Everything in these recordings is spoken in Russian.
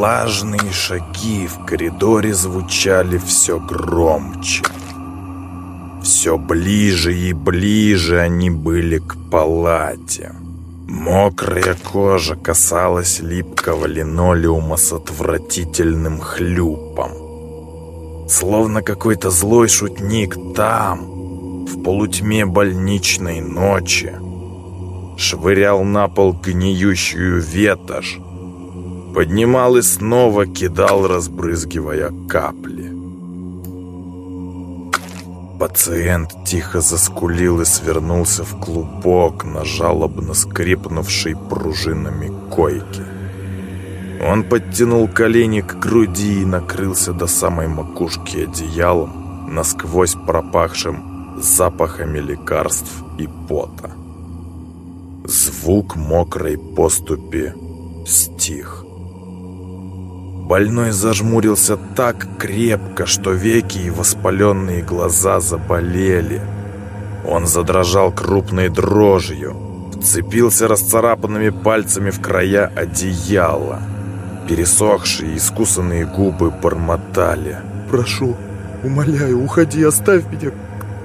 влажные шаги в коридоре звучали все громче. Все ближе и ближе они были к палате. Мокрая кожа касалась липкого линолеума с отвратительным хлюпом. Словно какой-то злой шутник там, в полутьме больничной ночи, швырял на пол гниющую ветошь, поднимал и снова кидал, разбрызгивая капли. Пациент тихо заскулил и свернулся в клубок на жалобно скрипнувшей пружинами койки. Он подтянул колени к груди и накрылся до самой макушки одеялом, насквозь пропахшим запахами лекарств и пота. Звук мокрой поступи стих. Больной зажмурился так крепко, что веки и воспаленные глаза заболели. Он задрожал крупной дрожью, вцепился расцарапанными пальцами в края одеяла. Пересохшие искусанные губы бормотали. «Прошу, умоляю, уходи, оставь меня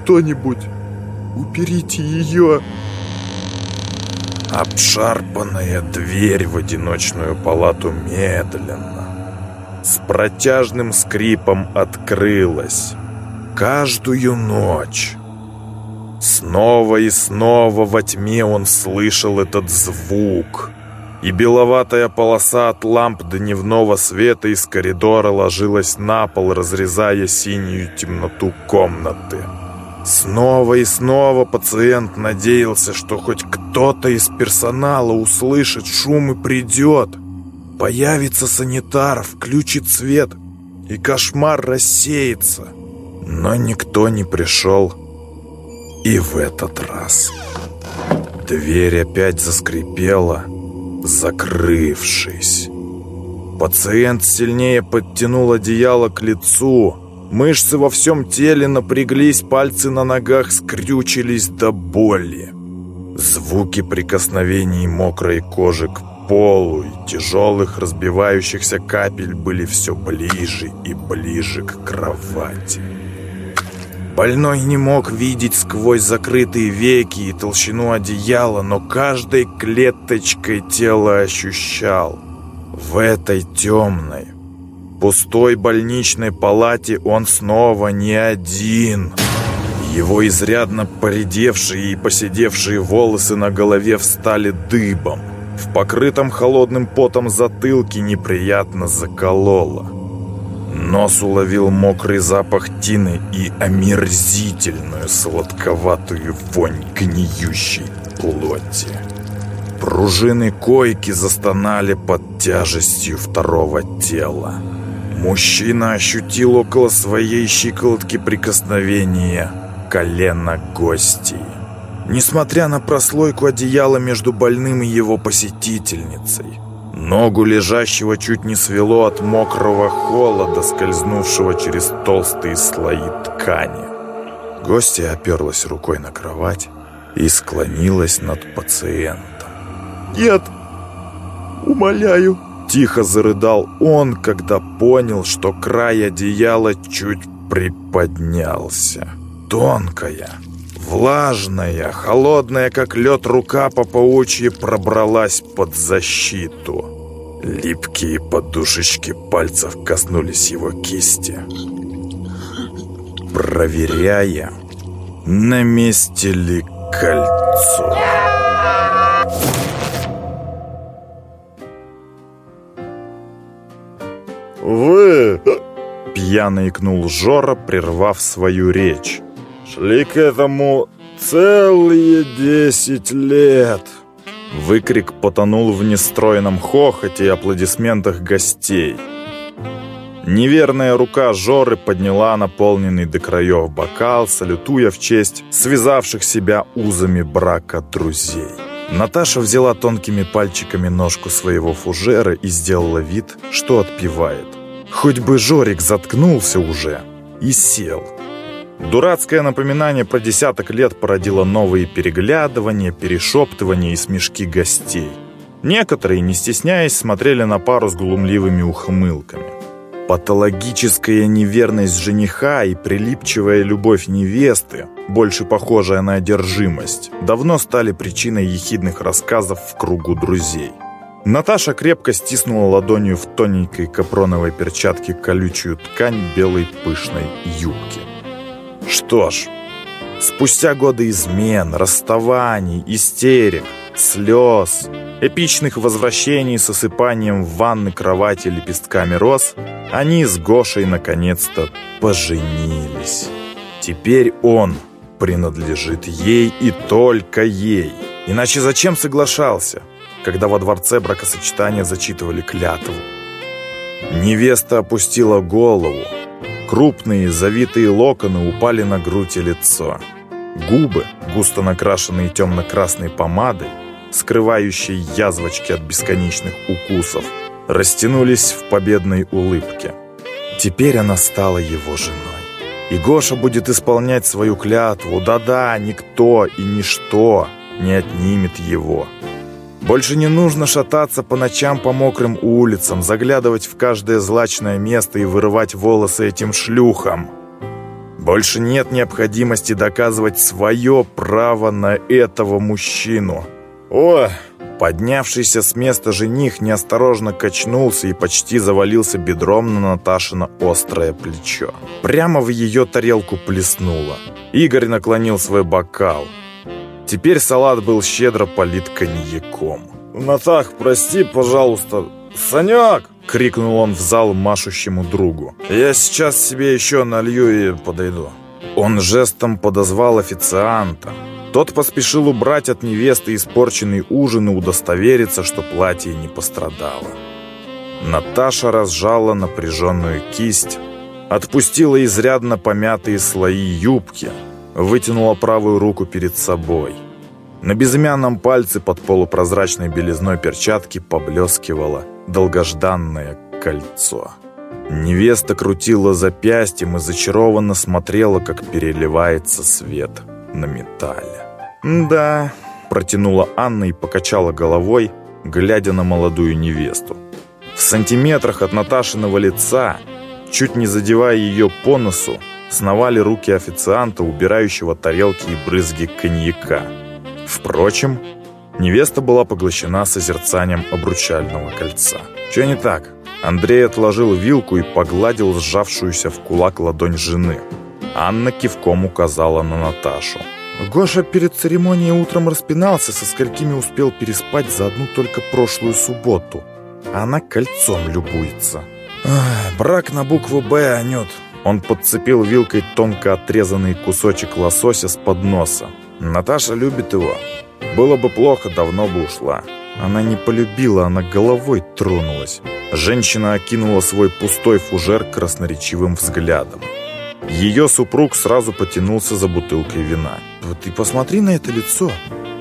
кто-нибудь. Уберите ее!» Обшарпанная дверь в одиночную палату медленно, с протяжным скрипом открылась. Каждую ночь. Снова и снова во тьме он слышал этот звук. И беловатая полоса от ламп дневного света из коридора ложилась на пол, разрезая синюю темноту комнаты. Снова и снова пациент надеялся, что хоть кто-то из персонала услышит шум и придет. Появится санитар, включит свет, и кошмар рассеется. Но никто не пришел. И в этот раз дверь опять заскрипела, закрывшись. Пациент сильнее подтянул одеяло к лицу. Мышцы во всем теле напряглись, пальцы на ногах скрючились до боли. Звуки прикосновений мокрой кожи к полу и тяжелых разбивающихся капель были все ближе и ближе к кровати. Больной не мог видеть сквозь закрытые веки и толщину одеяла, но каждой клеточкой тела ощущал. В этой темной, пустой больничной палате он снова не один. Его изрядно поредевшие и поседевшие волосы на голове встали дыбом. В покрытом холодным потом затылке неприятно закололо. Нос уловил мокрый запах тины и омерзительную сладковатую вонь гниющей плоти. Пружины койки застонали под тяжестью второго тела. Мужчина ощутил около своей щиколотки прикосновения колена гостей. Несмотря на прослойку одеяла между больным и его посетительницей, ногу лежащего чуть не свело от мокрого холода, скользнувшего через толстые слои ткани. Гостья оперлась рукой на кровать и склонилась над пациентом. «Нет! Умоляю!» Тихо зарыдал он, когда понял, что край одеяла чуть приподнялся. Тонкая, Влажная, холодная, как лед, рука по паучьи пробралась под защиту. Липкие подушечки пальцев коснулись его кисти. Проверяя, на месте ли кольцо. «Вы...» Пьяно икнул Жора, прервав свою речь. Шли к этому целые десять лет. Выкрик потонул в нестройном хохоте и аплодисментах гостей. Неверная рука Жоры подняла наполненный до краев бокал, салютуя в честь связавших себя узами брака друзей. Наташа взяла тонкими пальчиками ножку своего фужера и сделала вид, что отпивает. Хоть бы Жорик заткнулся уже и сел. Дурацкое напоминание про десяток лет породило новые переглядывания, перешептывания и смешки гостей. Некоторые, не стесняясь, смотрели на пару с глумливыми ухмылками. Патологическая неверность жениха и прилипчивая любовь невесты, больше похожая на одержимость, давно стали причиной ехидных рассказов в кругу друзей. Наташа крепко стиснула ладонью в тоненькой капроновой перчатке колючую ткань белой пышной юбки. Что ж, спустя годы измен, расставаний, истерик, слез, эпичных возвращений с осыпанием в ванны кровати лепестками роз, они с Гошей наконец-то поженились. Теперь он принадлежит ей и только ей. Иначе зачем соглашался? когда во дворце бракосочетания зачитывали клятву. Невеста опустила голову. Крупные завитые локоны упали на грудь и лицо. Губы, густо накрашенные темно-красной помадой, скрывающей язвочки от бесконечных укусов, растянулись в победной улыбке. Теперь она стала его женой. И Гоша будет исполнять свою клятву. Да-да, никто и ничто не отнимет его. Больше не нужно шататься по ночам по мокрым улицам, заглядывать в каждое злачное место и вырывать волосы этим шлюхам. Больше нет необходимости доказывать свое право на этого мужчину. О, поднявшийся с места жених неосторожно качнулся и почти завалился бедром на Наташино острое плечо. Прямо в ее тарелку плеснуло. Игорь наклонил свой бокал. Теперь салат был щедро полит коньяком. «Натах, прости, пожалуйста, Санек!» — крикнул он в зал машущему другу. «Я сейчас себе еще налью и подойду». Он жестом подозвал официанта. Тот поспешил убрать от невесты испорченный ужин и удостовериться, что платье не пострадало. Наташа разжала напряженную кисть, отпустила изрядно помятые слои юбки — вытянула правую руку перед собой. На безымянном пальце под полупрозрачной белизной перчатки поблескивало долгожданное кольцо. Невеста крутила запястьем и зачарованно смотрела, как переливается свет на металле. «Да», — протянула Анна и покачала головой, глядя на молодую невесту. В сантиметрах от Наташиного лица, чуть не задевая ее по носу, сновали руки официанта, убирающего тарелки и брызги коньяка. Впрочем, невеста была поглощена созерцанием обручального кольца. Что не так? Андрей отложил вилку и погладил сжавшуюся в кулак ладонь жены. Анна кивком указала на Наташу. Гоша перед церемонией утром распинался, со сколькими успел переспать за одну только прошлую субботу. Она кольцом любуется. Ах, брак на букву «Б», Анют. Он подцепил вилкой тонко отрезанный кусочек лосося с подноса. Наташа любит его. Было бы плохо, давно бы ушла. Она не полюбила, она головой тронулась. Женщина окинула свой пустой фужер красноречивым взглядом. Ее супруг сразу потянулся за бутылкой вина. «Вот ты посмотри на это лицо,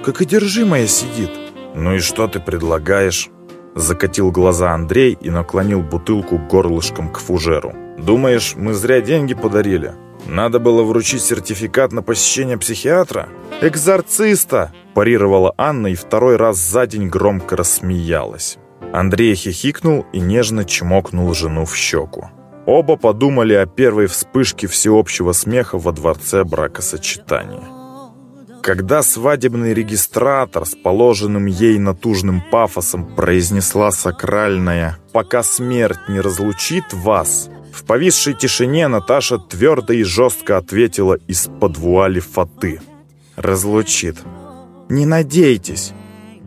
как одержимая сидит». «Ну и что ты предлагаешь?» Закатил глаза Андрей и наклонил бутылку горлышком к фужеру. «Думаешь, мы зря деньги подарили? Надо было вручить сертификат на посещение психиатра?» «Экзорциста!» – парировала Анна и второй раз за день громко рассмеялась. Андрей хихикнул и нежно чмокнул жену в щеку. Оба подумали о первой вспышке всеобщего смеха во дворце бракосочетания. Когда свадебный регистратор с положенным ей натужным пафосом произнесла сакральное «Пока смерть не разлучит вас», в повисшей тишине Наташа твердо и жестко ответила из-под вуали фаты. «Разлучит. Не надейтесь».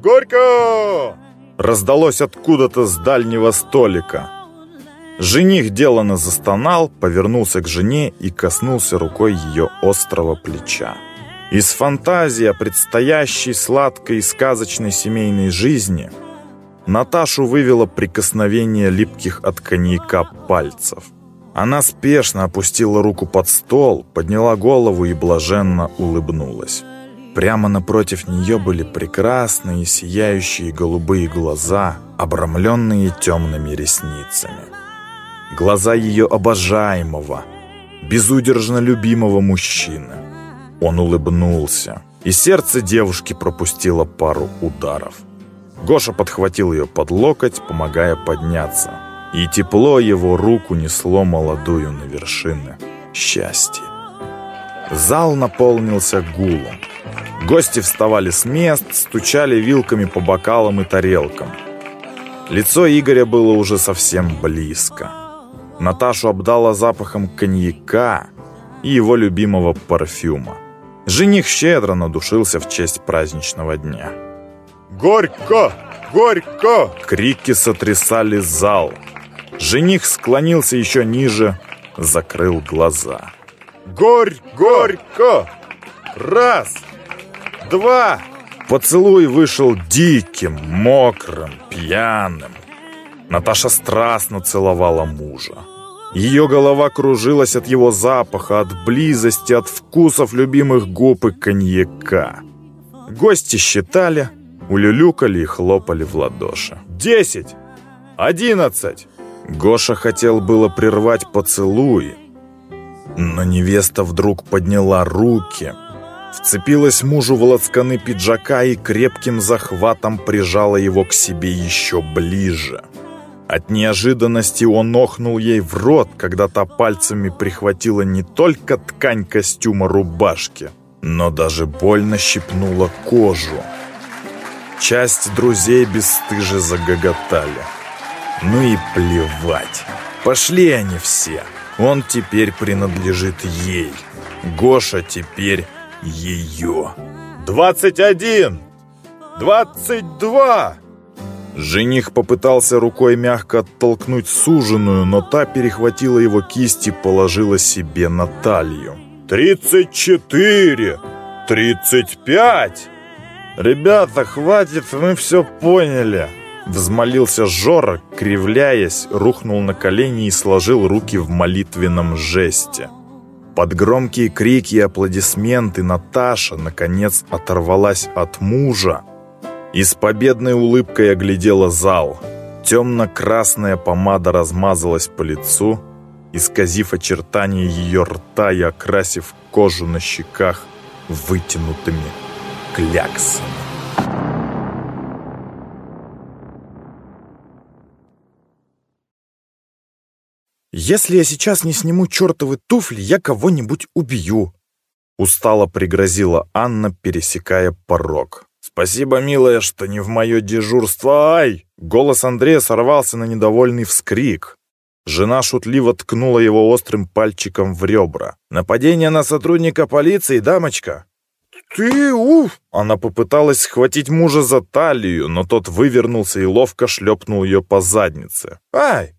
«Горько!» Раздалось откуда-то с дальнего столика. Жених делано застонал, повернулся к жене и коснулся рукой ее острого плеча. Из фантазии о предстоящей сладкой и сказочной семейной жизни Наташу вывело прикосновение липких от коньяка пальцев. Она спешно опустила руку под стол, подняла голову и блаженно улыбнулась. Прямо напротив нее были прекрасные сияющие голубые глаза, обрамленные темными ресницами. Глаза ее обожаемого, безудержно любимого мужчины. Он улыбнулся, и сердце девушки пропустило пару ударов. Гоша подхватил ее под локоть, помогая подняться. И тепло его рук унесло молодую на вершины счастья. Зал наполнился гулом. Гости вставали с мест, стучали вилками по бокалам и тарелкам. Лицо Игоря было уже совсем близко. Наташу обдало запахом коньяка и его любимого парфюма. Жених щедро надушился в честь праздничного дня. «Горько! Горько!» Крики сотрясали зал. Жених склонился еще ниже, закрыл глаза. «Горь, горько! Раз, два!» Поцелуй вышел диким, мокрым, пьяным. Наташа страстно целовала мужа. Ее голова кружилась от его запаха, от близости, от вкусов любимых губ и коньяка. Гости считали, улюлюкали и хлопали в ладоши. «Десять! Одиннадцать!» Гоша хотел было прервать поцелуй, но невеста вдруг подняла руки, вцепилась мужу в лацканы пиджака и крепким захватом прижала его к себе еще ближе. От неожиданности он охнул ей в рот, когда та пальцами прихватила не только ткань костюма рубашки, но даже больно щипнула кожу. Часть друзей бесстыже загоготали. Ну и плевать. Пошли они все. Он теперь принадлежит ей. Гоша теперь ее. «Двадцать один! Двадцать два!» Жених попытался рукой мягко оттолкнуть суженую, но та перехватила его кисть и положила себе на талию. «Тридцать четыре! Тридцать пять!» «Ребята, хватит, мы все поняли!» Взмолился Жора, кривляясь, рухнул на колени и сложил руки в молитвенном жесте. Под громкие крики и аплодисменты Наташа, наконец, оторвалась от мужа и с победной улыбкой оглядела зал. Темно-красная помада размазалась по лицу, исказив очертания ее рта и окрасив кожу на щеках вытянутыми кляксами. «Если я сейчас не сниму чертовы туфли, я кого-нибудь убью!» Устало пригрозила Анна, пересекая порог. «Спасибо, милая, что не в мое дежурство. Ай!» Голос Андрея сорвался на недовольный вскрик. Жена шутливо ткнула его острым пальчиком в ребра. «Нападение на сотрудника полиции, дамочка?» «Ты, уф!» Она попыталась схватить мужа за талию, но тот вывернулся и ловко шлепнул ее по заднице. «Ай!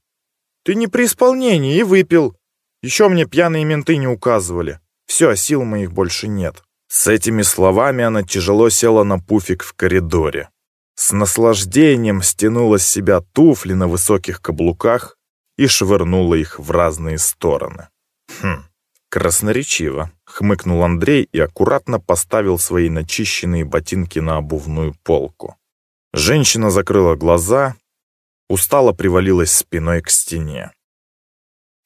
Ты не при исполнении и выпил. Еще мне пьяные менты не указывали. Все, сил моих больше нет». С этими словами она тяжело села на пуфик в коридоре. С наслаждением стянула с себя туфли на высоких каблуках и швырнула их в разные стороны. «Хм, красноречиво», — хмыкнул Андрей и аккуратно поставил свои начищенные ботинки на обувную полку. Женщина закрыла глаза, устало привалилась спиной к стене.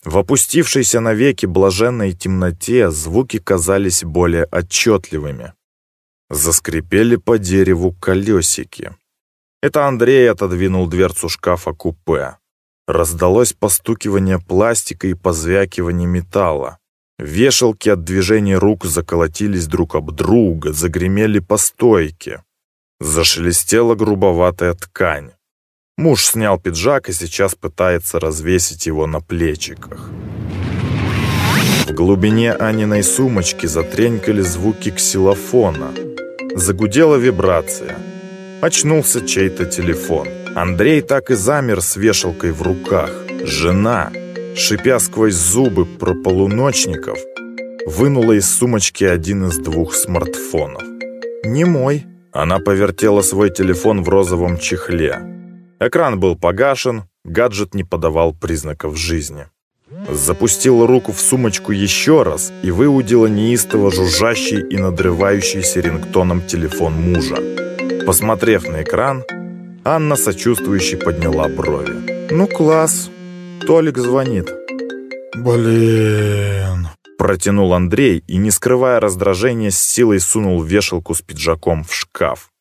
В опустившейся навеки блаженной темноте звуки казались более отчетливыми. Заскрипели по дереву колесики. Это Андрей отодвинул дверцу шкафа-купе. Раздалось постукивание пластика и позвякивание металла. Вешалки от движения рук заколотились друг об друга, загремели по стойке. Зашелестела грубоватая ткань. Муж снял пиджак и сейчас пытается развесить его на плечиках. В глубине Аниной сумочки затренькали звуки ксилофона. Загудела вибрация. Очнулся чей-то телефон. Андрей так и замер с вешалкой в руках. Жена, шипя сквозь зубы про полуночников, вынула из сумочки один из двух смартфонов. «Не мой». Она повертела свой телефон в розовом чехле. Экран был погашен, гаджет не подавал признаков жизни. Запустила руку в сумочку еще раз и выудила неистово жужжащий и надрывающийся рингтоном телефон мужа. Посмотрев на экран, Анна сочувствующе подняла брови. «Ну, класс. Толик звонит». «Блин...» Протянул Андрей и, не скрывая раздражения, с силой сунул вешалку с пиджаком в шкаф.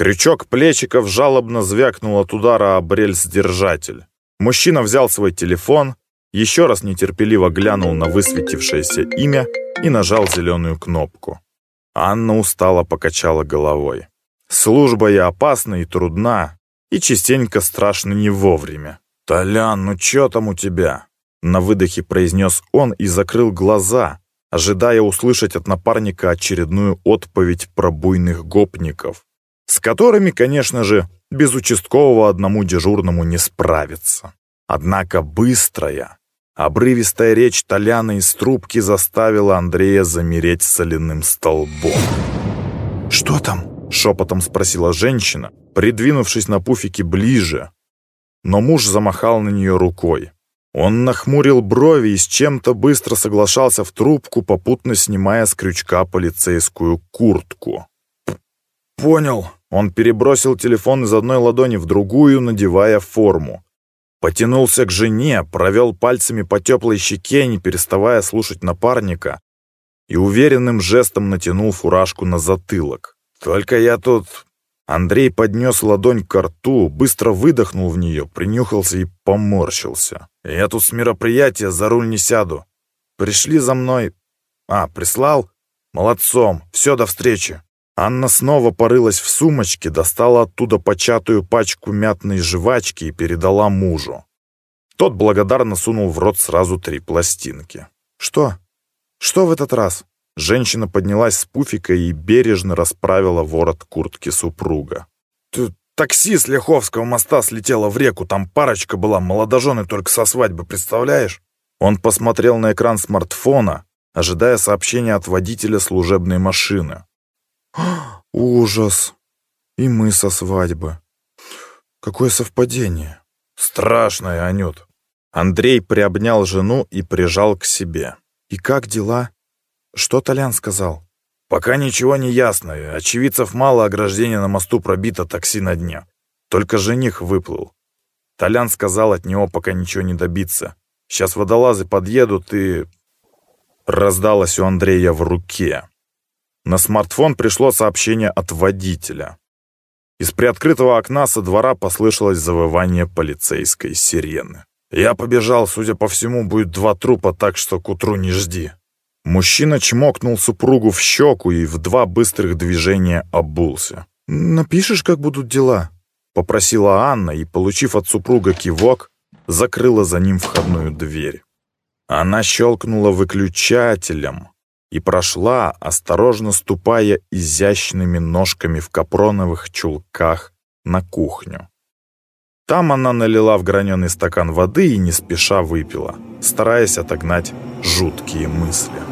Крючок плечиков жалобно звякнул от удара об рельс-держатель. Мужчина взял свой телефон, еще раз нетерпеливо глянул на высветившееся имя и нажал зеленую кнопку. Анна устало покачала головой. Служба и опасна, и трудна, и частенько страшно не вовремя. «Толян, ну чё там у тебя?» На выдохе произнес он и закрыл глаза, ожидая услышать от напарника очередную отповедь про буйных гопников, с которыми, конечно же, без участкового одному дежурному не справиться. Однако быстрая, обрывистая речь Толяна из трубки заставила Андрея замереть соляным столбом. «Что там?» — шепотом спросила женщина, придвинувшись на пуфике ближе. Но муж замахал на нее рукой. Он нахмурил брови и с чем-то быстро соглашался в трубку, попутно снимая с крючка полицейскую куртку. «Понял». Он перебросил телефон из одной ладони в другую, надевая форму. Потянулся к жене, провел пальцами по теплой щеке, не переставая слушать напарника, и уверенным жестом натянул фуражку на затылок. «Только я тут...» Андрей поднес ладонь к рту, быстро выдохнул в нее, принюхался и поморщился. «Я тут с мероприятия за руль не сяду. Пришли за мной... А, прислал? Молодцом. Все, до встречи». Анна снова порылась в сумочке, достала оттуда початую пачку мятной жвачки и передала мужу. Тот благодарно сунул в рот сразу три пластинки. «Что? Что в этот раз?» Женщина поднялась с пуфика и бережно расправила ворот куртки супруга. «Тут такси с Леховского моста слетело в реку, там парочка была, молодожены только со свадьбы, представляешь?» Он посмотрел на экран смартфона, ожидая сообщения от водителя служебной машины. Ужас. И мы со свадьбы. Какое совпадение. Страшное, Анют. Андрей приобнял жену и прижал к себе. И как дела? Что Толян сказал? Пока ничего не ясно. Очевидцев мало, ограждение на мосту пробито, такси на дне. Только жених выплыл. Толян сказал, от него пока ничего не добиться. Сейчас водолазы подъедут и... Раздалось у Андрея в руке. На смартфон пришло сообщение от водителя. Из приоткрытого окна со двора послышалось завывание полицейской сирены. Я побежал, судя по всему, будет два трупа, так что к утру не жди. Мужчина чмокнул супругу в щеку и в два быстрых движения обулся. «Напишешь, как будут дела?» — попросила Анна и, получив от супруга кивок, закрыла за ним входную дверь. Она щелкнула выключателем, и прошла, осторожно ступая изящными ножками в капроновых чулках на кухню. Там она налила в граненый стакан воды и не спеша выпила, стараясь отогнать жуткие мысли.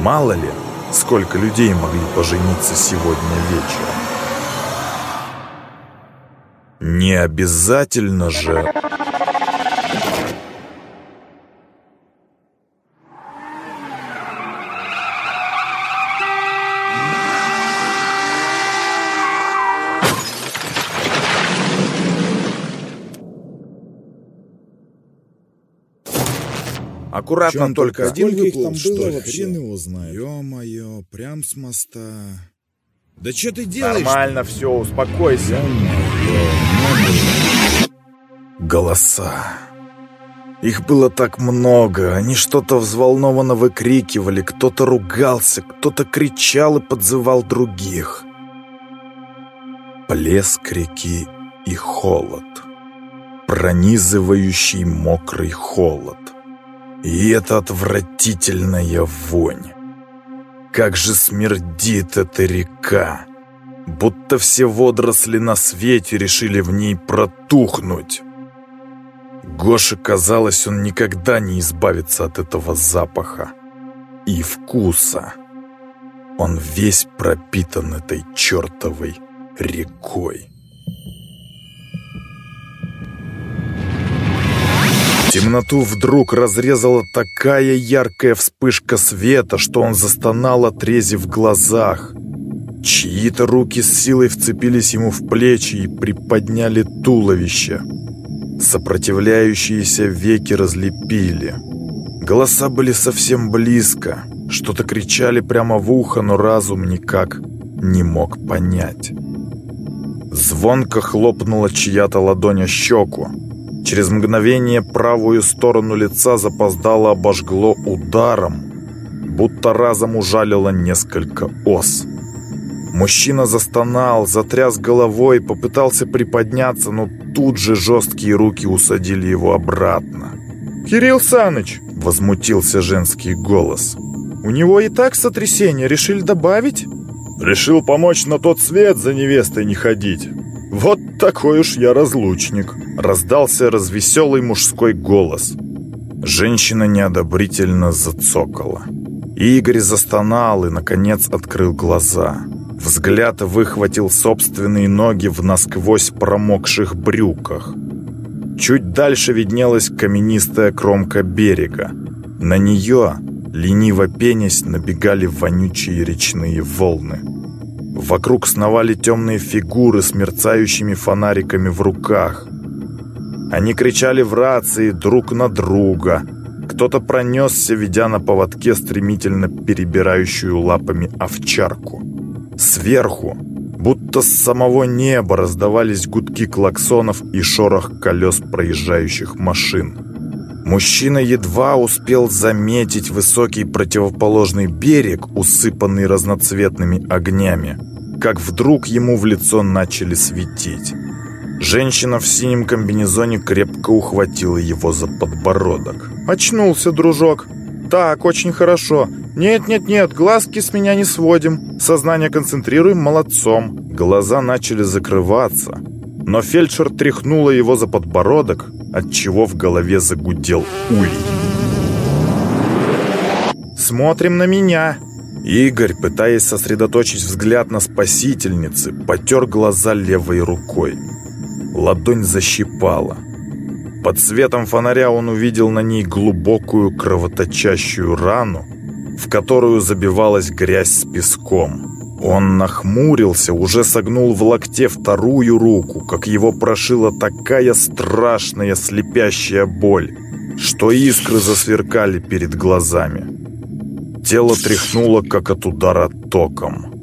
Мало ли, сколько людей могли пожениться сегодня вечером. Не обязательно же... Аккуратно Чем только. Один Сколько их там что было вообще? Хрен его знает. Ё-моё, прям с моста. Да что ты делаешь? Нормально все, успокойся. Голоса. Их было так много, они что-то взволнованно выкрикивали, кто-то ругался, кто-то кричал и подзывал других. Плеск реки и холод. Пронизывающий мокрый холод. И эта отвратительная вонь. Как же смердит эта река! Будто все водоросли на свете решили в ней протухнуть. Гоше казалось, он никогда не избавится от этого запаха и вкуса. Он весь пропитан этой чертовой рекой. Темноту вдруг разрезала такая яркая вспышка света, что он застонал, отрезив глазах. Чьи-то руки с силой вцепились ему в плечи и приподняли туловище. Сопротивляющиеся веки разлепили. Голоса были совсем близко. Что-то кричали прямо в ухо, но разум никак не мог понять. Звонко хлопнула чья-то ладонь о щеку. Через мгновение правую сторону лица запоздало обожгло ударом, будто разом ужалило несколько ос. Мужчина застонал, затряс головой, попытался приподняться, но тут же жесткие руки усадили его обратно. «Кирилл Саныч!» — возмутился женский голос. «У него и так сотрясение, решили добавить?» «Решил помочь на тот свет за невестой не ходить. Вот такой уж я разлучник!» — раздался развеселый мужской голос. Женщина неодобрительно зацокала. Игорь застонал и, наконец, открыл глаза. Взгляд выхватил собственные ноги в насквозь промокших брюках. Чуть дальше виднелась каменистая кромка берега. На нее, лениво пенясь, набегали вонючие речные волны. Вокруг сновали темные фигуры с мерцающими фонариками в руках. Они кричали в рации друг на друга. Кто-то пронесся, ведя на поводке стремительно перебирающую лапами овчарку. Сверху, будто с самого неба раздавались гудки клаксонов и шорох колес проезжающих машин. Мужчина едва успел заметить высокий противоположный берег, усыпанный разноцветными огнями, как вдруг ему в лицо начали светить. Женщина в синем комбинезоне крепко ухватила его за подбородок. «Очнулся, дружок. Так, очень хорошо. «Нет-нет-нет, глазки с меня не сводим. Сознание концентрируем молодцом». Глаза начали закрываться, но фельдшер тряхнула его за подбородок, отчего в голове загудел улей. «Смотрим на меня!» Игорь, пытаясь сосредоточить взгляд на спасительнице, потер глаза левой рукой. Ладонь защипала. Под светом фонаря он увидел на ней глубокую кровоточащую рану, в которую забивалась грязь с песком. Он нахмурился, уже согнул в локте вторую руку, как его прошила такая страшная слепящая боль, что искры засверкали перед глазами. Тело тряхнуло, как от удара током.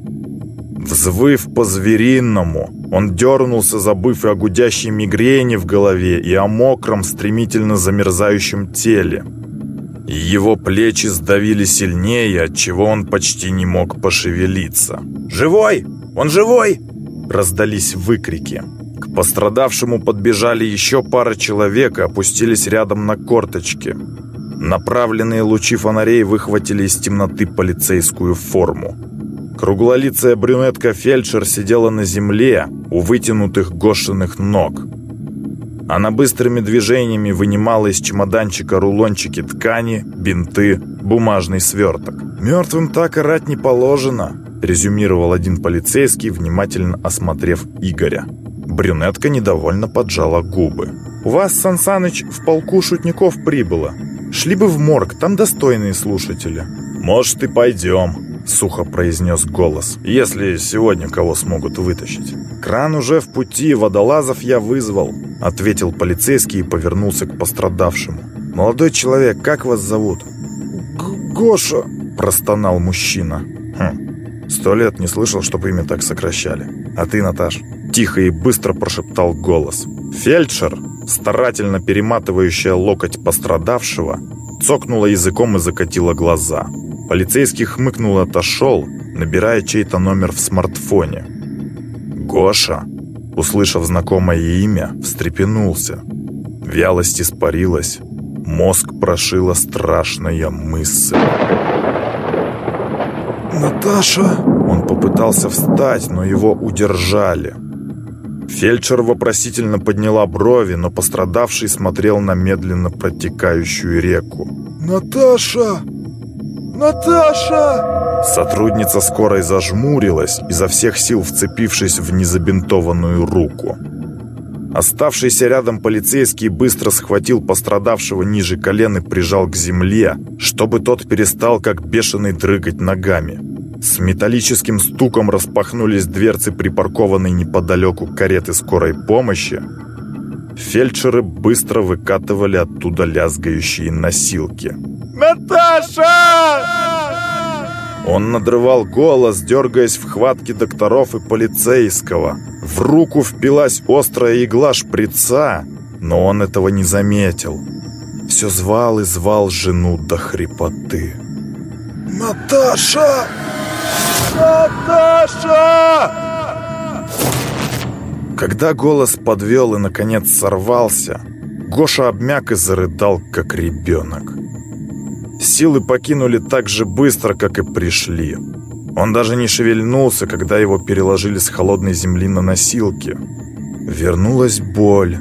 Взвыв по-звериному, он дернулся, забыв и о гудящей мигрени в голове, и о мокром, стремительно замерзающем теле. Его плечи сдавили сильнее, отчего он почти не мог пошевелиться. «Живой! Он живой!» Раздались выкрики. К пострадавшему подбежали еще пара человек и опустились рядом на корточки. Направленные лучи фонарей выхватили из темноты полицейскую форму. Круглолицая брюнетка-фельдшер сидела на земле у вытянутых гошиных ног. Она быстрыми движениями вынимала из чемоданчика рулончики ткани, бинты, бумажный сверток. «Мертвым так орать не положено», — резюмировал один полицейский, внимательно осмотрев Игоря. Брюнетка недовольно поджала губы. «У вас, Сансаныч, в полку шутников прибыло. Шли бы в морг, там достойные слушатели». «Может, и пойдем», — сухо произнес голос, «если сегодня кого смогут вытащить. Кран уже в пути, водолазов я вызвал. — ответил полицейский и повернулся к пострадавшему. «Молодой человек, как вас зовут?» Г «Гоша», — простонал мужчина. «Хм, сто лет не слышал, чтобы имя так сокращали. А ты, Наташ?» Тихо и быстро прошептал голос. Фельдшер, старательно перематывающая локоть пострадавшего, цокнула языком и закатила глаза. Полицейский хмыкнул и отошел, набирая чей-то номер в смартфоне. «Гоша!» услышав знакомое имя, встрепенулся. Вялость испарилась, мозг прошила страшная мысль. «Наташа!» Он попытался встать, но его удержали. Фельдшер вопросительно подняла брови, но пострадавший смотрел на медленно протекающую реку. «Наташа! Наташа!» Сотрудница скорой зажмурилась, изо всех сил вцепившись в незабинтованную руку. Оставшийся рядом полицейский быстро схватил пострадавшего ниже колен и прижал к земле, чтобы тот перестал как бешеный дрыгать ногами. С металлическим стуком распахнулись дверцы припаркованной неподалеку кареты скорой помощи. Фельдшеры быстро выкатывали оттуда лязгающие носилки. «Наташа!» Он надрывал голос, дергаясь в хватке докторов и полицейского. В руку впилась острая игла шприца, но он этого не заметил. Все звал и звал жену до хрипоты. «Наташа! Наташа!» Когда голос подвел и, наконец, сорвался, Гоша обмяк и зарыдал, как ребенок. Силы покинули так же быстро, как и пришли. Он даже не шевельнулся, когда его переложили с холодной земли на носилки. Вернулась боль,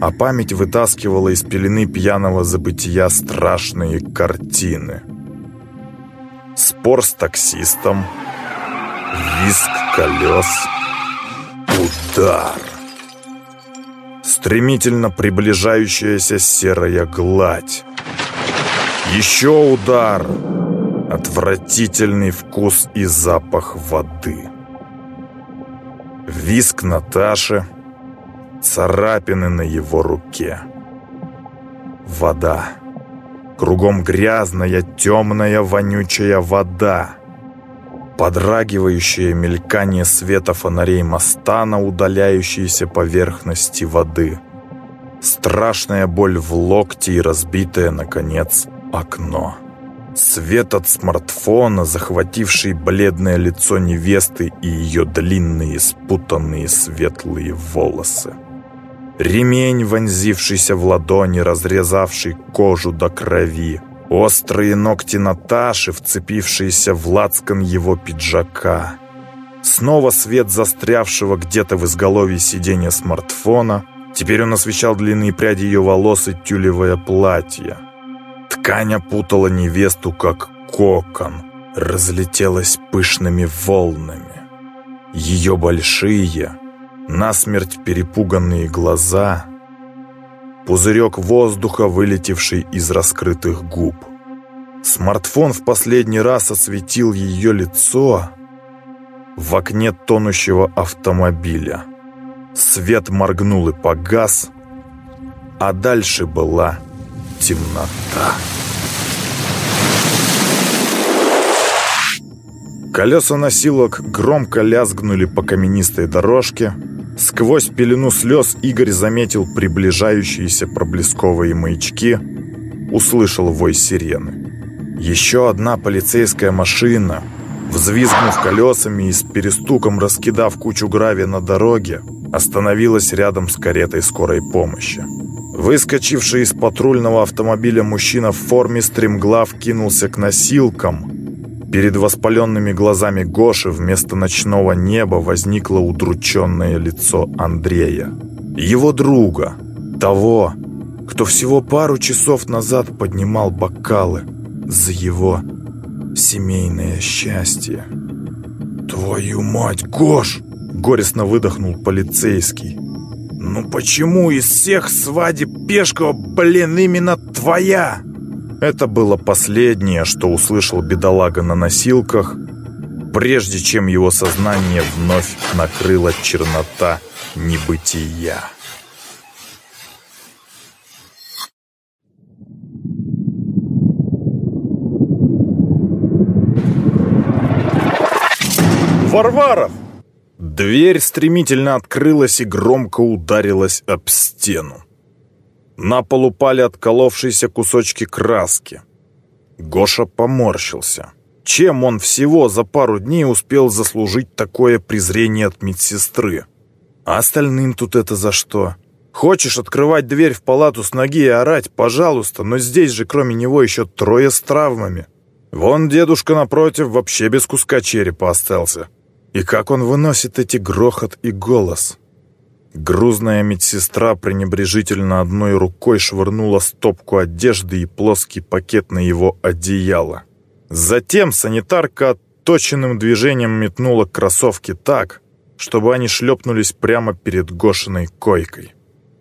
а память вытаскивала из пелены пьяного забытия страшные картины. Спор с таксистом, визг колес, удар. Стремительно приближающаяся серая гладь. Еще удар. Отвратительный вкус и запах воды. Виск Наташи. Царапины на его руке. Вода. Кругом грязная, темная, вонючая вода. Подрагивающее мелькание света фонарей моста на удаляющейся поверхности воды. Страшная боль в локте и разбитое, наконец, окно. Свет от смартфона, захвативший бледное лицо невесты и ее длинные спутанные светлые волосы. Ремень, вонзившийся в ладони, разрезавший кожу до крови. Острые ногти Наташи, вцепившиеся в лацкан его пиджака. Снова свет застрявшего где-то в изголовье сиденья смартфона. Теперь он освещал длинные пряди ее волос и тюлевое платье. Ткань опутала невесту, как кокон, разлетелась пышными волнами. Ее большие, насмерть перепуганные глаза, пузырек воздуха, вылетевший из раскрытых губ. Смартфон в последний раз осветил ее лицо в окне тонущего автомобиля. Свет моргнул и погас, а дальше была темнота. Колеса носилок громко лязгнули по каменистой дорожке. Сквозь пелену слез Игорь заметил приближающиеся проблесковые маячки, услышал вой сирены. Еще одна полицейская машина, взвизгнув колесами и с перестуком раскидав кучу гравия на дороге, остановилась рядом с каретой скорой помощи. Выскочивший из патрульного автомобиля мужчина в форме стремглав кинулся к носилкам. Перед воспаленными глазами Гоши вместо ночного неба возникло удрученное лицо Андрея. Его друга, того, кто всего пару часов назад поднимал бокалы за его семейное счастье. «Твою мать, Гош!» — горестно выдохнул полицейский. «Ну почему из всех свадеб Пешкова, блин, именно твоя?» Это было последнее, что услышал бедолага на носилках, прежде чем его сознание вновь накрыла чернота небытия. «Варваров!» Дверь стремительно открылась и громко ударилась об стену. На пол упали отколовшиеся кусочки краски. Гоша поморщился. Чем он всего за пару дней успел заслужить такое презрение от медсестры? А остальным тут это за что? Хочешь открывать дверь в палату с ноги и орать? Пожалуйста, но здесь же кроме него еще трое с травмами. Вон дедушка напротив вообще без куска черепа остался. И как он выносит эти грохот и голос? Грузная медсестра пренебрежительно одной рукой швырнула стопку одежды и плоский пакет на его одеяло. Затем санитарка отточенным движением метнула кроссовки так, чтобы они шлепнулись прямо перед Гошиной койкой.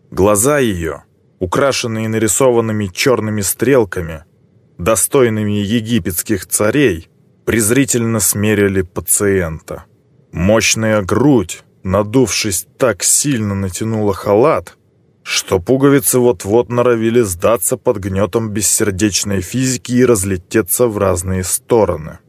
Глаза ее, украшенные нарисованными черными стрелками, достойными египетских царей, презрительно смерили пациента. Мощная грудь, надувшись так сильно, натянула халат, что пуговицы вот-вот норовили сдаться под гнетом бессердечной физики и разлететься в разные стороны.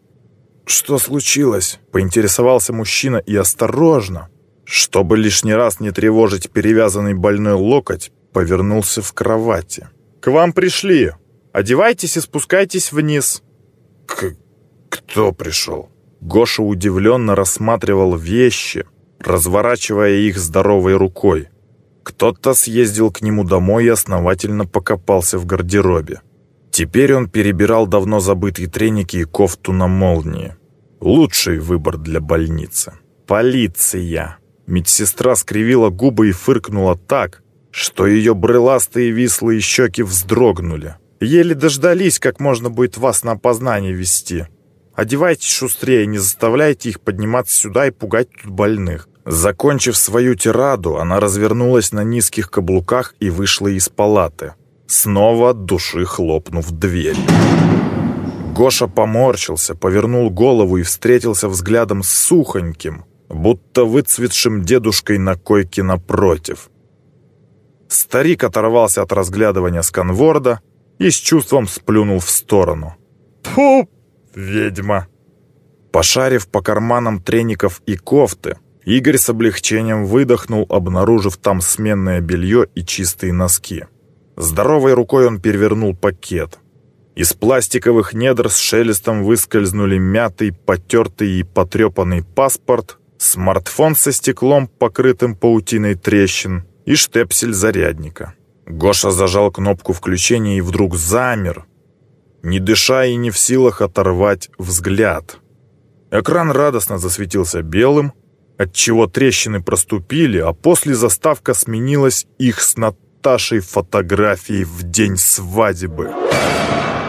что случилось?» — поинтересовался мужчина и осторожно, чтобы лишний раз не тревожить перевязанный больной локоть, повернулся в кровати. «К вам пришли. Одевайтесь и спускайтесь вниз». К «Кто пришел?» Гоша удивленно рассматривал вещи, разворачивая их здоровой рукой. Кто-то съездил к нему домой и основательно покопался в гардеробе. Теперь он перебирал давно забытые треники и кофту на молнии. Лучший выбор для больницы. Полиция. Медсестра скривила губы и фыркнула так, что ее брыластые вислые щеки вздрогнули. Еле дождались, как можно будет вас на опознание вести. Одевайтесь шустрее, не заставляйте их подниматься сюда и пугать тут больных. Закончив свою тираду, она развернулась на низких каблуках и вышла из палаты, снова от души хлопнув дверь. Гоша поморщился, повернул голову и встретился взглядом с сухоньким, будто выцветшим дедушкой на койке напротив. Старик оторвался от разглядывания сканворда и с чувством сплюнул в сторону. «Фу, ведьма!» Пошарив по карманам треников и кофты, Игорь с облегчением выдохнул, обнаружив там сменное белье и чистые носки. Здоровой рукой он перевернул пакет. Из пластиковых недр с шелестом выскользнули мятый, потертый и потрепанный паспорт, смартфон со стеклом, покрытым паутиной трещин, и штепсель зарядника. Гоша зажал кнопку включения и вдруг замер, не дыша и не в силах оторвать взгляд. Экран радостно засветился белым, отчего трещины проступили, а после заставка сменилась их с Наташей фотографией в день свадьбы.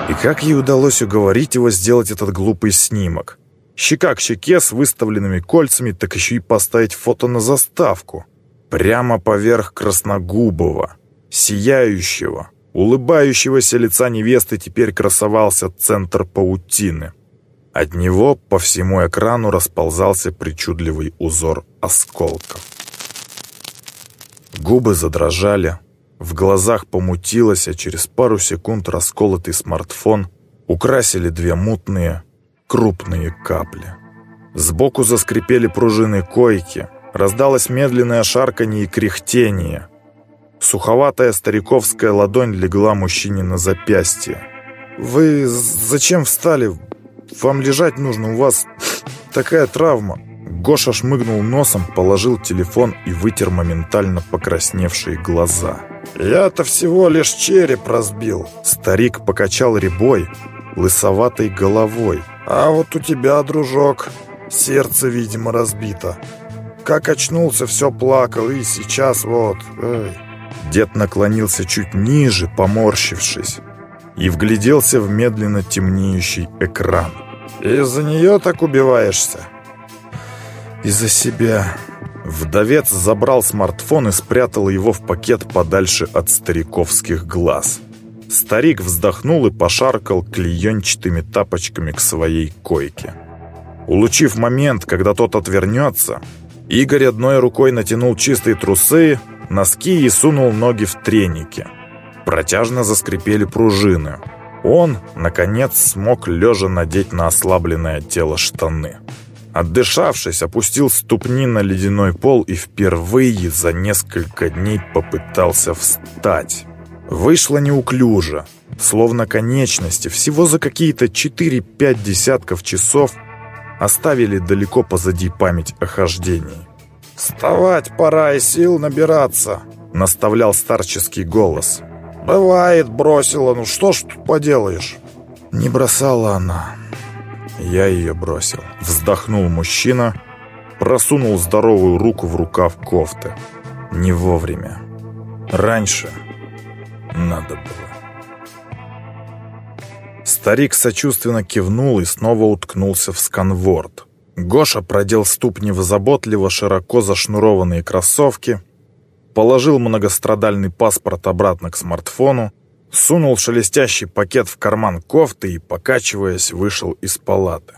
И как ей удалось уговорить его сделать этот глупый снимок? Щека к щеке с выставленными кольцами, так еще и поставить фото на заставку. Прямо поверх красногубого, сияющего, улыбающегося лица невесты теперь красовался центр паутины. От него по всему экрану расползался причудливый узор осколков. Губы задрожали, в глазах помутилось, а через пару секунд расколотый смартфон украсили две мутные, крупные капли. Сбоку заскрипели пружины койки, раздалось медленное шарканье и кряхтение. Суховатая стариковская ладонь легла мужчине на запястье. «Вы зачем встали? Вам лежать нужно, у вас такая травма». Гоша шмыгнул носом, положил телефон и вытер моментально покрасневшие глаза. «Я-то всего лишь череп разбил». Старик покачал ребой, лысоватой головой. «А вот у тебя, дружок, сердце, видимо, разбито. Как очнулся, все плакал, и сейчас вот...» эй. Дед наклонился чуть ниже, поморщившись, и вгляделся в медленно темнеющий экран. «Из-за нее так убиваешься?» «Из-за себя». Вдовец забрал смартфон и спрятал его в пакет подальше от стариковских глаз. Старик вздохнул и пошаркал клеенчатыми тапочками к своей койке. Улучив момент, когда тот отвернется, Игорь одной рукой натянул чистые трусы, носки и сунул ноги в треники. Протяжно заскрипели пружины. Он, наконец, смог лежа надеть на ослабленное тело штаны. Отдышавшись, опустил ступни на ледяной пол и впервые за несколько дней попытался встать. Вышло неуклюже, словно конечности, всего за какие-то 4-5 десятков часов оставили далеко позади память о хождении. «Вставать пора и сил набираться», — наставлял старческий голос. «Бывает, бросила, ну что ж тут поделаешь?» «Не бросала она. Я ее бросил». Вздохнул мужчина, просунул здоровую руку в рукав кофты. Не вовремя. Раньше надо было. Старик сочувственно кивнул и снова уткнулся в сканворд. Гоша продел ступни в заботливо широко зашнурованные кроссовки, положил многострадальный паспорт обратно к смартфону, сунул шелестящий пакет в карман кофты и, покачиваясь, вышел из палаты.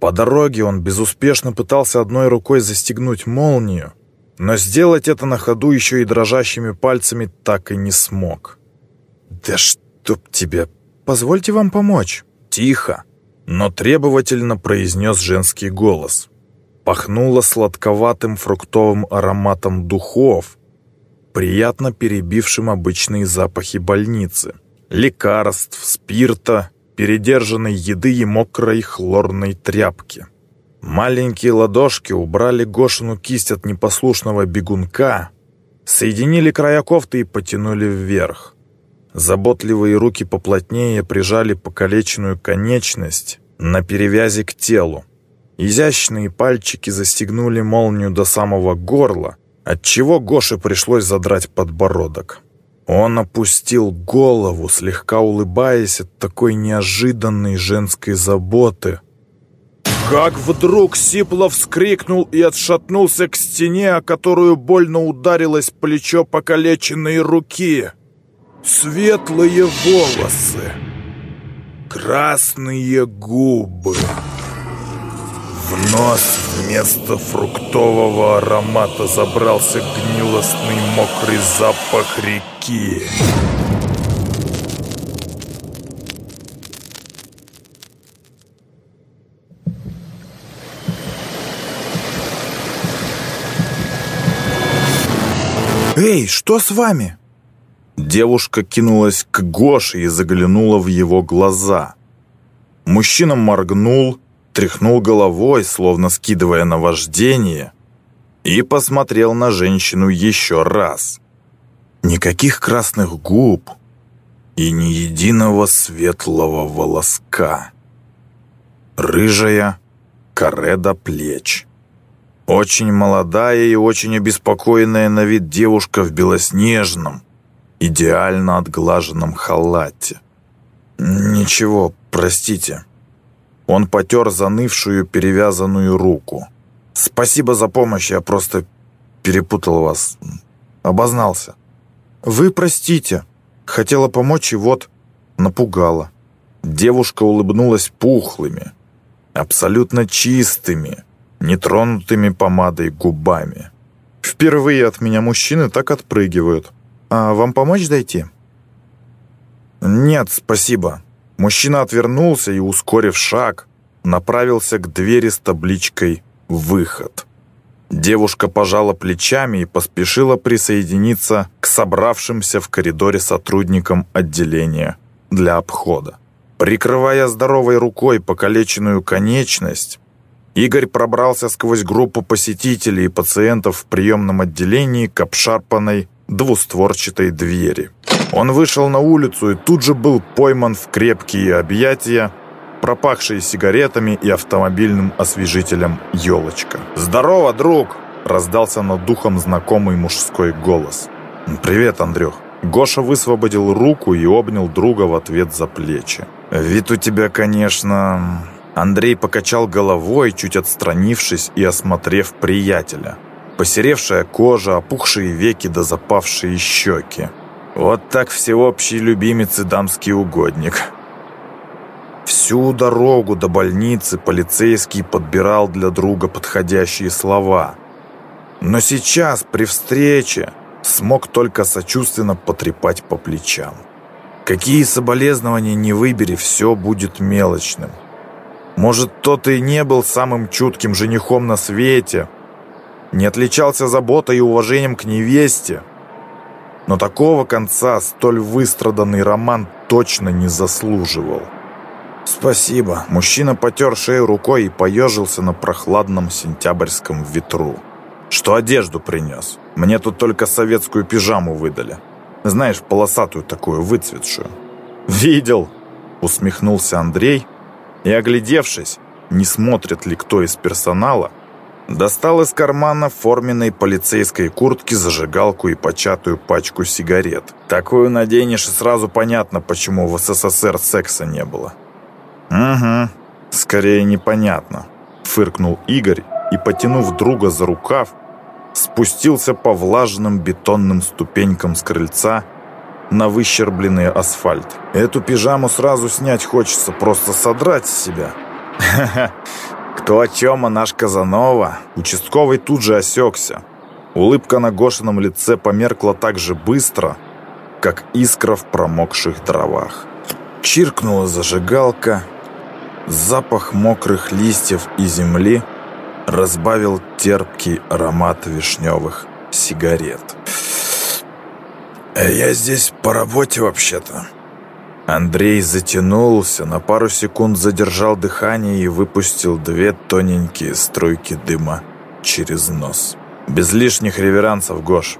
По дороге он безуспешно пытался одной рукой застегнуть молнию, но сделать это на ходу еще и дрожащими пальцами так и не смог. «Да чтоб тебе! Позвольте вам помочь!» «Тихо!» Но требовательно произнес женский голос. Пахнуло сладковатым фруктовым ароматом духов, приятно перебившим обычные запахи больницы. Лекарств, спирта, передержанной еды и мокрой хлорной тряпки. Маленькие ладошки убрали Гошину кисть от непослушного бегунка, соединили края кофты и потянули вверх. Заботливые руки поплотнее прижали покалеченную конечность на перевязи к телу. Изящные пальчики застегнули молнию до самого горла, отчего Гоше пришлось задрать подбородок. Он опустил голову, слегка улыбаясь от такой неожиданной женской заботы. Как вдруг Сиплов вскрикнул и отшатнулся к стене, о которую больно ударилось плечо покалеченной руки. Светлые волосы, красные губы. В нос вместо фруктового аромата забрался гнилостный мокрый запах реки. «Эй, что с вами?» Девушка кинулась к Гоше и заглянула в его глаза. Мужчина моргнул, тряхнул головой, словно скидывая наваждение, и посмотрел на женщину еще раз. Никаких красных губ и ни единого светлого волоска. Рыжая, коре до плеч. Очень молодая и очень обеспокоенная на вид девушка в белоснежном, идеально отглаженном халате. «Ничего, простите». Он потер занывшую перевязанную руку. «Спасибо за помощь, я просто перепутал вас. Обознался». «Вы простите. Хотела помочь и вот напугала». Девушка улыбнулась пухлыми, абсолютно чистыми, нетронутыми помадой губами. «Впервые от меня мужчины так отпрыгивают. А вам помочь дойти?» «Нет, спасибо». Мужчина отвернулся и, ускорив шаг, направился к двери с табличкой «Выход». Девушка пожала плечами и поспешила присоединиться к собравшимся в коридоре сотрудникам отделения для обхода. Прикрывая здоровой рукой покалеченную конечность, Игорь пробрался сквозь группу посетителей и пациентов в приемном отделении к обшарпанной двустворчатой двери. Он вышел на улицу и тут же был пойман в крепкие объятия, пропахшие сигаретами и автомобильным освежителем «Елочка». «Здорово, друг!» – раздался над духом знакомый мужской голос. «Привет, Андрюх!» Гоша высвободил руку и обнял друга в ответ за плечи. «Вид у тебя, конечно...» Андрей покачал головой, чуть отстранившись и осмотрев приятеля. Посеревшая кожа, опухшие веки да запавшие щеки. Вот так всеобщий любимец и дамский угодник. Всю дорогу до больницы полицейский подбирал для друга подходящие слова. Но сейчас, при встрече, смог только сочувственно потрепать по плечам. Какие соболезнования не выбери, все будет мелочным. Может, тот и не был самым чутким женихом на свете, не отличался заботой и уважением к невесте, но такого конца столь выстраданный роман точно не заслуживал. «Спасибо». Мужчина потер шею рукой и поежился на прохладном сентябрьском ветру. «Что одежду принес? Мне тут только советскую пижаму выдали. Знаешь, полосатую такую, выцветшую». «Видел?» — усмехнулся Андрей и, оглядевшись, не смотрит ли кто из персонала, достал из кармана форменной полицейской куртки зажигалку и початую пачку сигарет. Такую наденешь, и сразу понятно, почему в СССР секса не было. «Угу, скорее непонятно», — фыркнул Игорь и, потянув друга за рукав, спустился по влажным бетонным ступенькам с крыльца на выщербленный асфальт. Эту пижаму сразу снять хочется, просто содрать с себя. Кто о чем, а наш Казанова? Участковый тут же осекся. Улыбка на Гошином лице померкла так же быстро, как искра в промокших дровах. Чиркнула зажигалка, Запах мокрых листьев и земли разбавил терпкий аромат вишневых сигарет. «Я здесь по работе вообще-то». Андрей затянулся, на пару секунд задержал дыхание и выпустил две тоненькие струйки дыма через нос. Без лишних реверансов, Гош.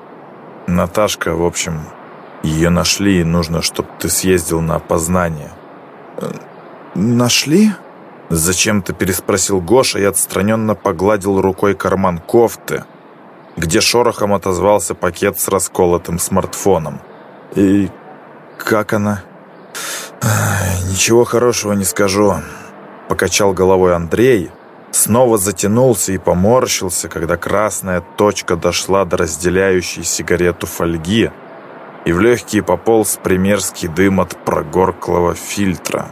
Наташка, в общем, ее нашли, и нужно, чтобы ты съездил на опознание. «Нашли?» Зачем-то переспросил Гоша и отстраненно погладил рукой карман кофты, где шорохом отозвался пакет с расколотым смартфоном. «И как она?» «Ничего хорошего не скажу», — покачал головой Андрей, снова затянулся и поморщился, когда красная точка дошла до разделяющей сигарету фольги, и в легкие пополз примерский дым от прогорклого фильтра.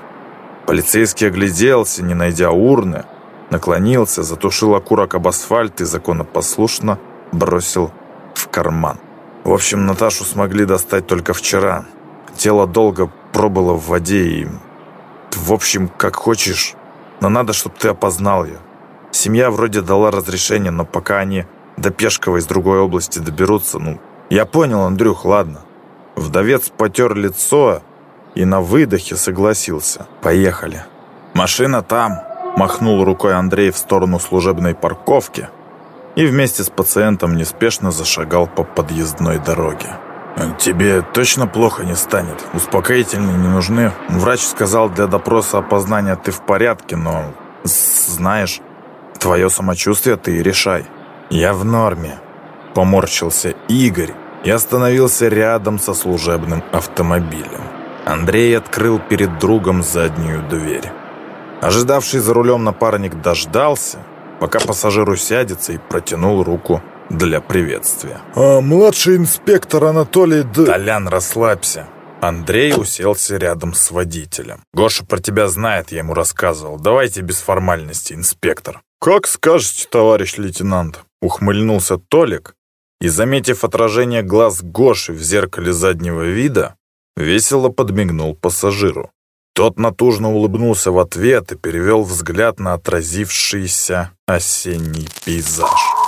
Полицейский огляделся, не найдя урны, наклонился, затушил окурок об асфальт и законопослушно бросил в карман. В общем, Наташу смогли достать только вчера. Тело долго пробыло в воде и... В общем, как хочешь, но надо, чтобы ты опознал ее. Семья вроде дала разрешение, но пока они до Пешкова из другой области доберутся, ну... Я понял, Андрюх, ладно. Вдовец потер лицо и на выдохе согласился. «Поехали». «Машина там», – махнул рукой Андрей в сторону служебной парковки и вместе с пациентом неспешно зашагал по подъездной дороге. «Тебе точно плохо не станет. Успокоительные не нужны. Врач сказал, для допроса опознания ты в порядке, но, знаешь, твое самочувствие ты и решай». «Я в норме», – поморщился Игорь и остановился рядом со служебным автомобилем. Андрей открыл перед другом заднюю дверь. Ожидавший за рулем напарник дождался, пока пассажир усядется и протянул руку для приветствия. А, «Младший инспектор Анатолий Д...» «Толян, расслабься». Андрей уселся рядом с водителем. «Гоша про тебя знает, я ему рассказывал. Давайте без формальности, инспектор». «Как скажете, товарищ лейтенант», — ухмыльнулся Толик и, заметив отражение глаз Гоши в зеркале заднего вида, весело подмигнул пассажиру. Тот натужно улыбнулся в ответ и перевел взгляд на отразившийся осенний пейзаж.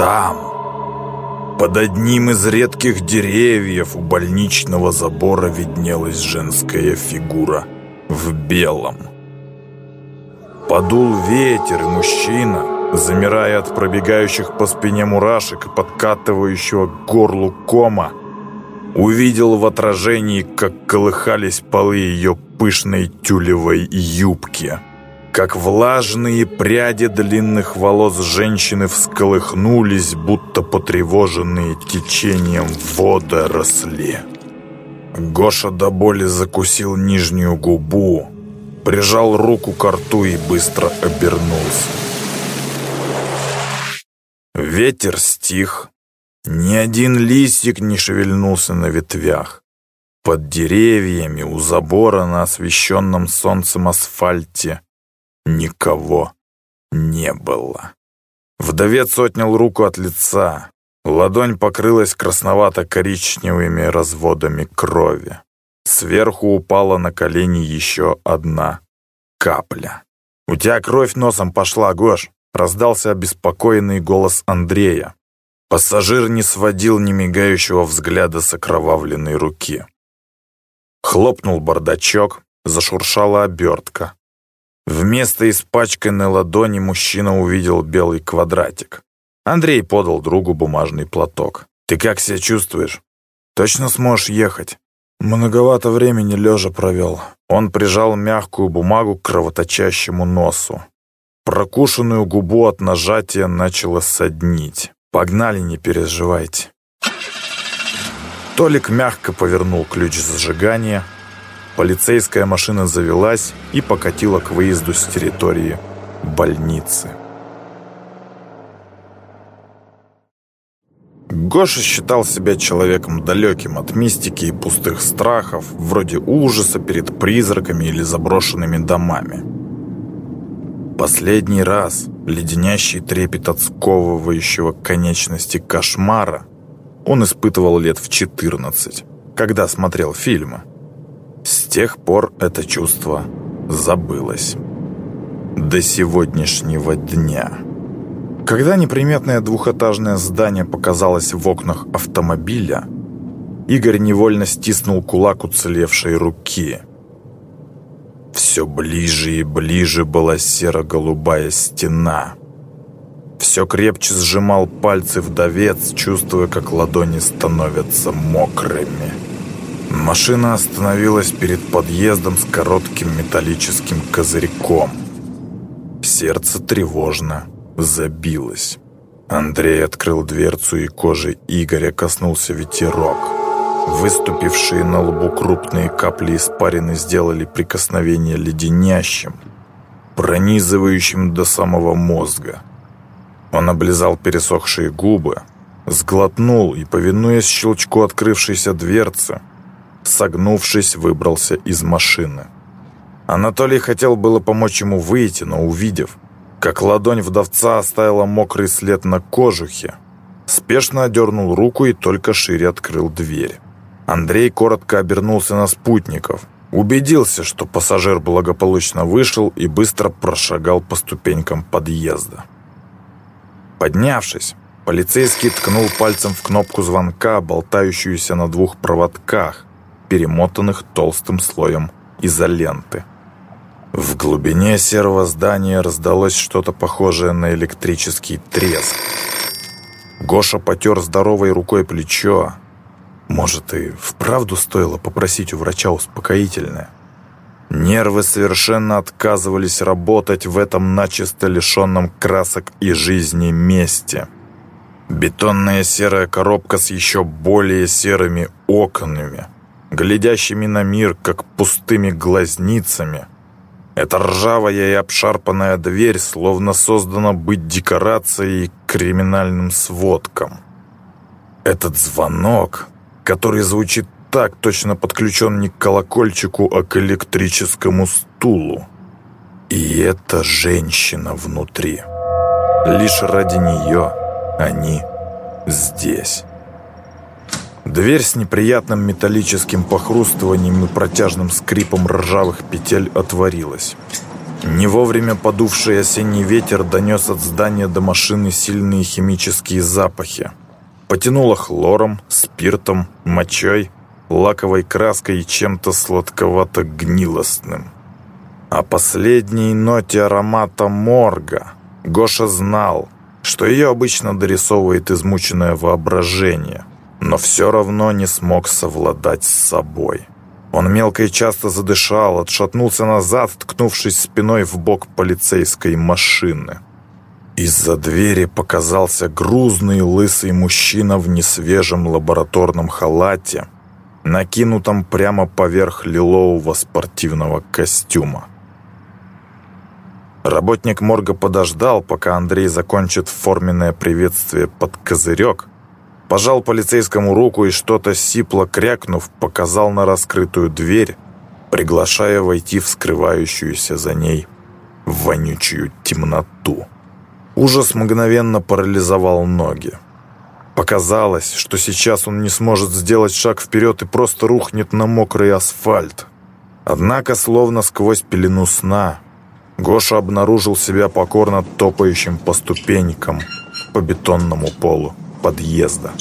Там, под одним из редких деревьев у больничного забора виднелась женская фигура в белом. Подул ветер, и мужчина, замирая от пробегающих по спине мурашек и подкатывающего к горлу кома, увидел в отражении, как колыхались полы ее пышной тюлевой юбки, как влажные пряди длинных волос женщины всколыхнулись, будто потревоженные течением водоросли. Гоша до боли закусил нижнюю губу, прижал руку к рту и быстро обернулся. Ветер стих, ни один листик не шевельнулся на ветвях. Под деревьями у забора на освещенном солнцем асфальте никого не было. Вдовец отнял руку от лица. Ладонь покрылась красновато-коричневыми разводами крови. Сверху упала на колени еще одна капля. «У тебя кровь носом пошла, Гош!» раздался обеспокоенный голос Андрея. Пассажир не сводил немигающего взгляда с окровавленной руки. Хлопнул бардачок, зашуршала обертка. Вместо испачканной ладони мужчина увидел белый квадратик. Андрей подал другу бумажный платок. «Ты как себя чувствуешь? Точно сможешь ехать?» Многовато времени лежа провел. Он прижал мягкую бумагу к кровоточащему носу. Прокушенную губу от нажатия начало соднить. Погнали, не переживайте. Толик мягко повернул ключ зажигания. Полицейская машина завелась и покатила к выезду с территории больницы. Гоша считал себя человеком далеким от мистики и пустых страхов, вроде ужаса перед призраками или заброшенными домами. Последний раз леденящий трепет от сковывающего конечности кошмара он испытывал лет в 14, когда смотрел фильмы. С тех пор это чувство забылось. До сегодняшнего дня. Когда неприметное двухэтажное здание показалось в окнах автомобиля, Игорь невольно стиснул кулак уцелевшей руки. Все ближе и ближе была серо-голубая стена. Все крепче сжимал пальцы вдовец, чувствуя, как ладони становятся мокрыми. Машина остановилась перед подъездом с коротким металлическим козырьком. Сердце тревожно забилось. Андрей открыл дверцу, и кожи Игоря коснулся ветерок. Выступившие на лбу крупные капли испарины сделали прикосновение леденящим, пронизывающим до самого мозга. Он облизал пересохшие губы, сглотнул и, повинуясь щелчку открывшейся дверцы, согнувшись, выбрался из машины. Анатолий хотел было помочь ему выйти, но увидев, как ладонь вдовца оставила мокрый след на кожухе, спешно одернул руку и только шире открыл дверь. Андрей коротко обернулся на спутников, убедился, что пассажир благополучно вышел и быстро прошагал по ступенькам подъезда. Поднявшись, полицейский ткнул пальцем в кнопку звонка, болтающуюся на двух проводках, перемотанных толстым слоем изоленты. В глубине серого здания раздалось что-то похожее на электрический треск. Гоша потер здоровой рукой плечо. Может, и вправду стоило попросить у врача успокоительное. Нервы совершенно отказывались работать в этом начисто лишенном красок и жизни месте. Бетонная серая коробка с еще более серыми окнами, глядящими на мир, как пустыми глазницами – эта ржавая и обшарпанная дверь словно создана быть декорацией к криминальным сводкам. Этот звонок, который звучит так, точно подключен не к колокольчику, а к электрическому стулу. И эта женщина внутри. Лишь ради нее они здесь. Дверь с неприятным металлическим похрустыванием и протяжным скрипом ржавых петель отворилась. Не вовремя подувший осенний ветер донес от здания до машины сильные химические запахи. Потянуло хлором, спиртом, мочой, лаковой краской и чем-то сладковато-гнилостным. О последней ноте аромата морга Гоша знал, что ее обычно дорисовывает измученное воображение но все равно не смог совладать с собой. Он мелко и часто задышал, отшатнулся назад, ткнувшись спиной в бок полицейской машины. Из-за двери показался грузный лысый мужчина в несвежем лабораторном халате, накинутом прямо поверх лилового спортивного костюма. Работник морга подождал, пока Андрей закончит форменное приветствие под козырек, пожал полицейскому руку и что-то сипло крякнув, показал на раскрытую дверь, приглашая войти в скрывающуюся за ней вонючую темноту. Ужас мгновенно парализовал ноги. Показалось, что сейчас он не сможет сделать шаг вперед и просто рухнет на мокрый асфальт. Однако, словно сквозь пелену сна, Гоша обнаружил себя покорно топающим по ступенькам по бетонному полу подъезда.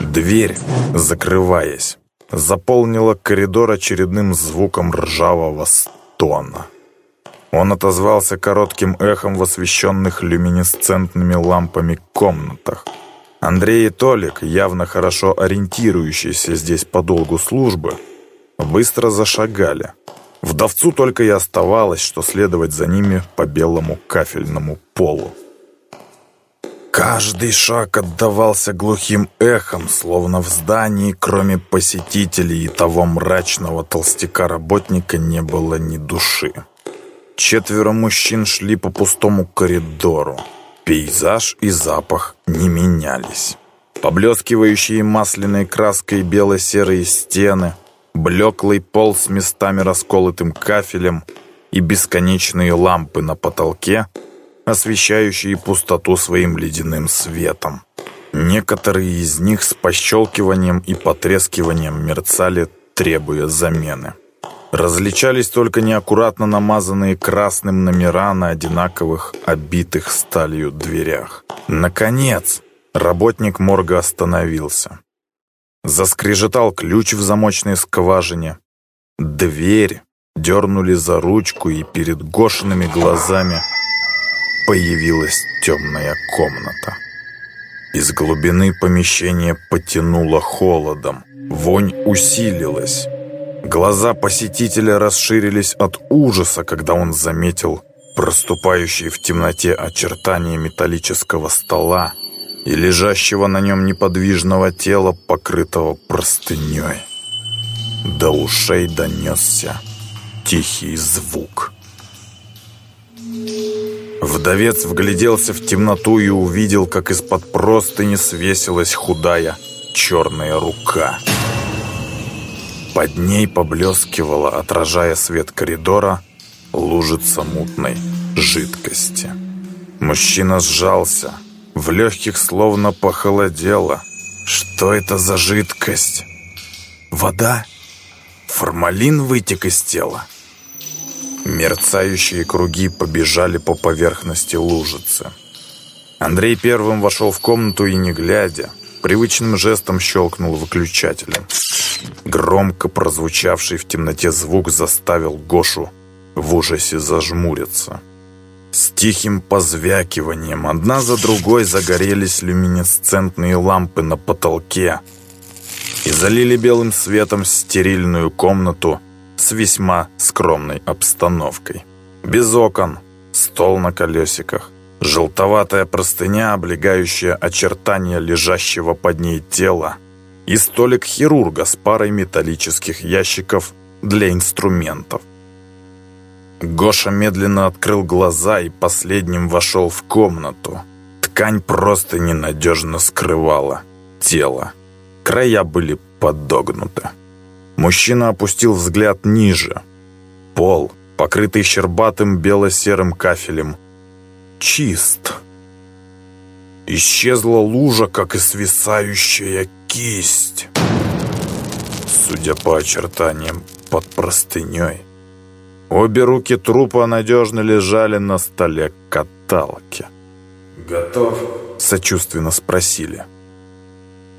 Дверь, закрываясь, заполнила коридор очередным звуком ржавого стона. Он отозвался коротким эхом в освещенных люминесцентными лампами комнатах. Андрей и Толик, явно хорошо ориентирующиеся здесь по долгу службы, быстро зашагали. Вдовцу только и оставалось, что следовать за ними по белому кафельному полу. Каждый шаг отдавался глухим эхом, словно в здании, кроме посетителей и того мрачного толстяка-работника, не было ни души. Четверо мужчин шли по пустому коридору. Пейзаж и запах не менялись. Поблескивающие масляной краской бело-серые стены, блеклый пол с местами расколотым кафелем и бесконечные лампы на потолке — освещающие пустоту своим ледяным светом. Некоторые из них с пощелкиванием и потрескиванием мерцали, требуя замены. Различались только неаккуратно намазанные красным номера на одинаковых, обитых сталью дверях. Наконец, работник морга остановился. Заскрежетал ключ в замочной скважине. Дверь дернули за ручку, и перед Гошиными глазами появилась темная комната. Из глубины помещения потянуло холодом. Вонь усилилась. Глаза посетителя расширились от ужаса, когда он заметил проступающие в темноте очертания металлического стола и лежащего на нем неподвижного тела, покрытого простыней. До ушей донесся тихий звук. Вдовец вгляделся в темноту и увидел, как из-под простыни свесилась худая черная рука. Под ней поблескивала, отражая свет коридора, лужица мутной жидкости. Мужчина сжался, в легких словно похолодело. Что это за жидкость? Вода? Формалин вытек из тела? Мерцающие круги побежали по поверхности лужицы. Андрей первым вошел в комнату и, не глядя, привычным жестом щелкнул выключателем. Громко прозвучавший в темноте звук заставил Гошу в ужасе зажмуриться. С тихим позвякиванием одна за другой загорелись люминесцентные лампы на потолке и залили белым светом стерильную комнату с весьма скромной обстановкой. Без окон, стол на колесиках, желтоватая простыня, облегающая очертания лежащего под ней тела, и столик хирурга с парой металлических ящиков для инструментов. Гоша медленно открыл глаза и последним вошел в комнату. Ткань просто ненадежно скрывала тело. Края были подогнуты. Мужчина опустил взгляд ниже. Пол, покрытый щербатым бело-серым кафелем, чист. Исчезла лужа, как и свисающая кисть. Судя по очертаниям под простыней, обе руки трупа надежно лежали на столе каталки. «Готов?» — сочувственно спросили.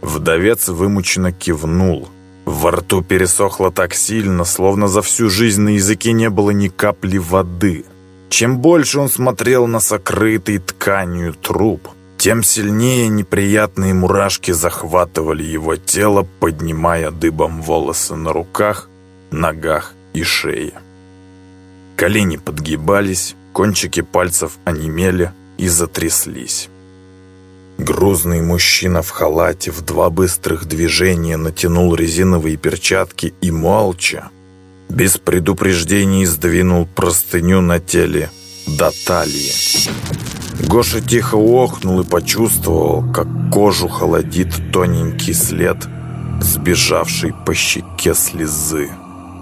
Вдовец вымученно кивнул — во рту пересохло так сильно, словно за всю жизнь на языке не было ни капли воды. Чем больше он смотрел на сокрытый тканью труп, тем сильнее неприятные мурашки захватывали его тело, поднимая дыбом волосы на руках, ногах и шее. Колени подгибались, кончики пальцев онемели и затряслись. Грузный мужчина в халате в два быстрых движения натянул резиновые перчатки и молча, без предупреждений сдвинул простыню на теле до талии. Гоша тихо охнул и почувствовал, как кожу холодит тоненький след, сбежавший по щеке слезы.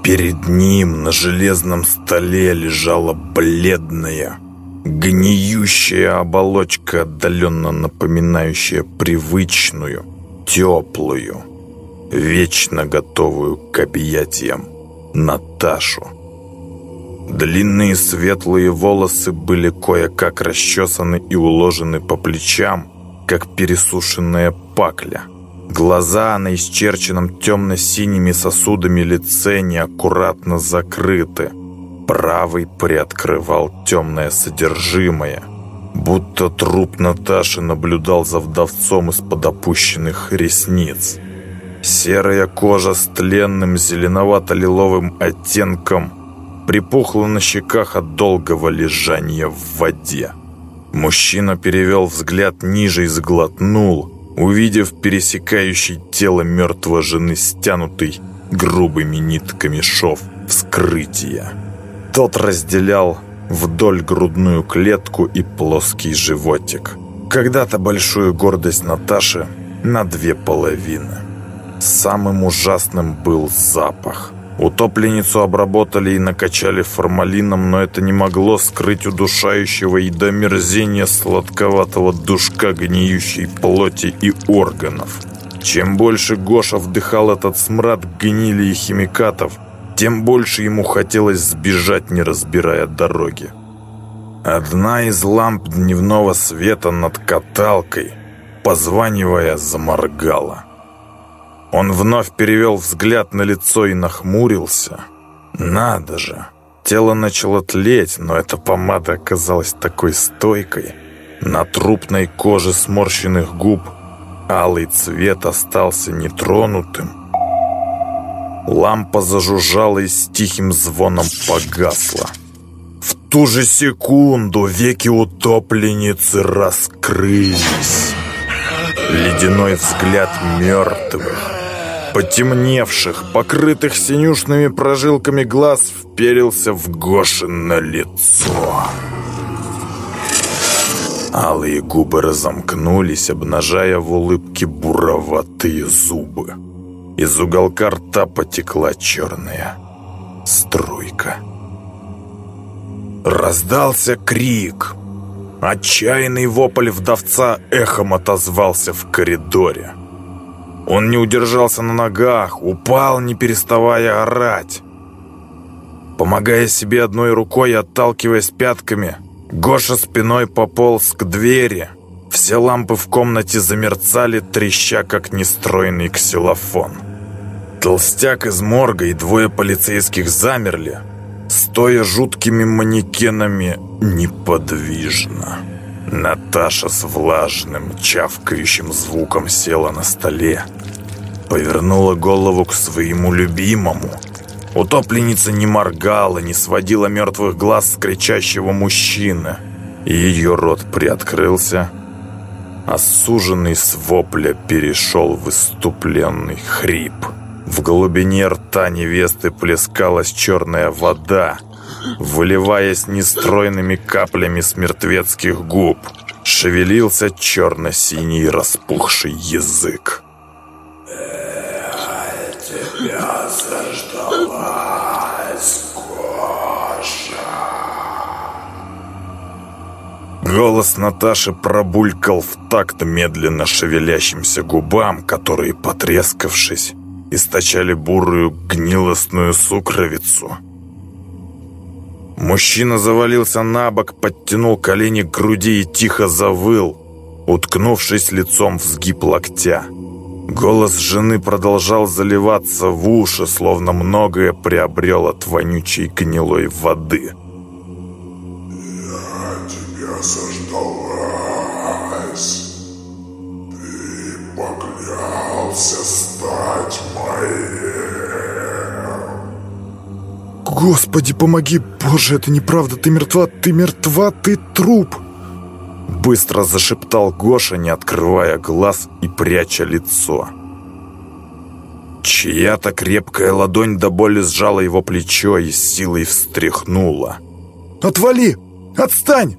Перед ним на железном столе лежала бледная, Гниющая оболочка, отдаленно напоминающая привычную, теплую, вечно готовую к объятиям Наташу. Длинные светлые волосы были кое-как расчесаны и уложены по плечам, как пересушенная пакля. Глаза на исчерченном темно-синими сосудами лице неаккуратно закрыты – Правый приоткрывал темное содержимое, будто труп Наташи наблюдал за вдовцом из-под опущенных ресниц. Серая кожа с тленным зеленовато-лиловым оттенком припухла на щеках от долгого лежания в воде. Мужчина перевел взгляд ниже и сглотнул, увидев пересекающий тело мертвой жены стянутый грубыми нитками шов вскрытия. Тот разделял вдоль грудную клетку и плоский животик. Когда-то большую гордость Наташи на две половины. Самым ужасным был запах. Утопленницу обработали и накачали формалином, но это не могло скрыть удушающего и до мерзения сладковатого душка гниющей плоти и органов. Чем больше Гоша вдыхал этот смрад гнили и химикатов – тем больше ему хотелось сбежать, не разбирая дороги. Одна из ламп дневного света над каталкой, позванивая, заморгала. Он вновь перевел взгляд на лицо и нахмурился. «Надо же!» Тело начало тлеть, но эта помада оказалась такой стойкой. На трупной коже сморщенных губ алый цвет остался нетронутым. Лампа зажужжала и с тихим звоном погасла. В ту же секунду веки утопленницы раскрылись. Ледяной взгляд мертвых, потемневших, покрытых синюшными прожилками глаз, вперился в Гошино лицо. Алые губы разомкнулись, обнажая в улыбке буроватые зубы. Из уголка рта потекла черная струйка. Раздался крик. Отчаянный вопль вдовца эхом отозвался в коридоре. Он не удержался на ногах, упал, не переставая орать. Помогая себе одной рукой и отталкиваясь пятками, Гоша спиной пополз к двери. Все лампы в комнате замерцали, треща, как нестроенный ксилофон. Толстяк из морга и двое полицейских замерли, стоя жуткими манекенами неподвижно. Наташа с влажным, чавкающим звуком села на столе, повернула голову к своему любимому. Утопленница не моргала, не сводила мертвых глаз с кричащего мужчины. Ее рот приоткрылся, а суженный с вопля перешел в выступленный хрип. В глубине рта невесты плескалась черная вода — выливаясь нестройными каплями с мертвецких губ. Шевелился черно-синий распухший язык. Голос Наташи пробулькал в такт медленно шевелящимся губам, которые, потрескавшись, источали бурую гнилостную сукровицу – Мужчина завалился на бок, подтянул колени к груди и тихо завыл, уткнувшись лицом в сгиб локтя. Голос жены продолжал заливаться в уши, словно многое приобрел от вонючей гнилой воды. Поклялся стать «Господи, помоги! Боже, это неправда! Ты мертва! Ты мертва! Ты труп!» Быстро зашептал Гоша, не открывая глаз и пряча лицо. Чья-то крепкая ладонь до боли сжала его плечо и силой встряхнула. «Отвали! Отстань!»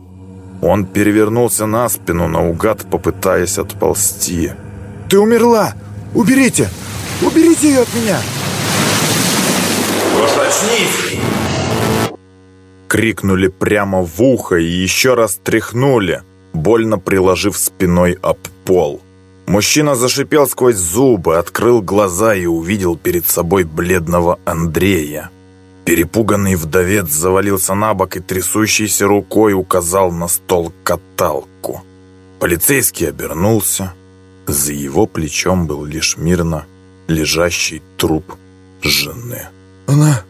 Он перевернулся на спину, наугад попытаясь отползти. «Ты умерла! Уберите! Уберите ее от меня!» «Очнись!» Крикнули прямо в ухо и еще раз тряхнули, больно приложив спиной об пол. Мужчина зашипел сквозь зубы, открыл глаза и увидел перед собой бледного Андрея. Перепуганный вдовец завалился на бок и трясущейся рукой указал на стол каталку. Полицейский обернулся. За его плечом был лишь мирно лежащий труп жены. «Она...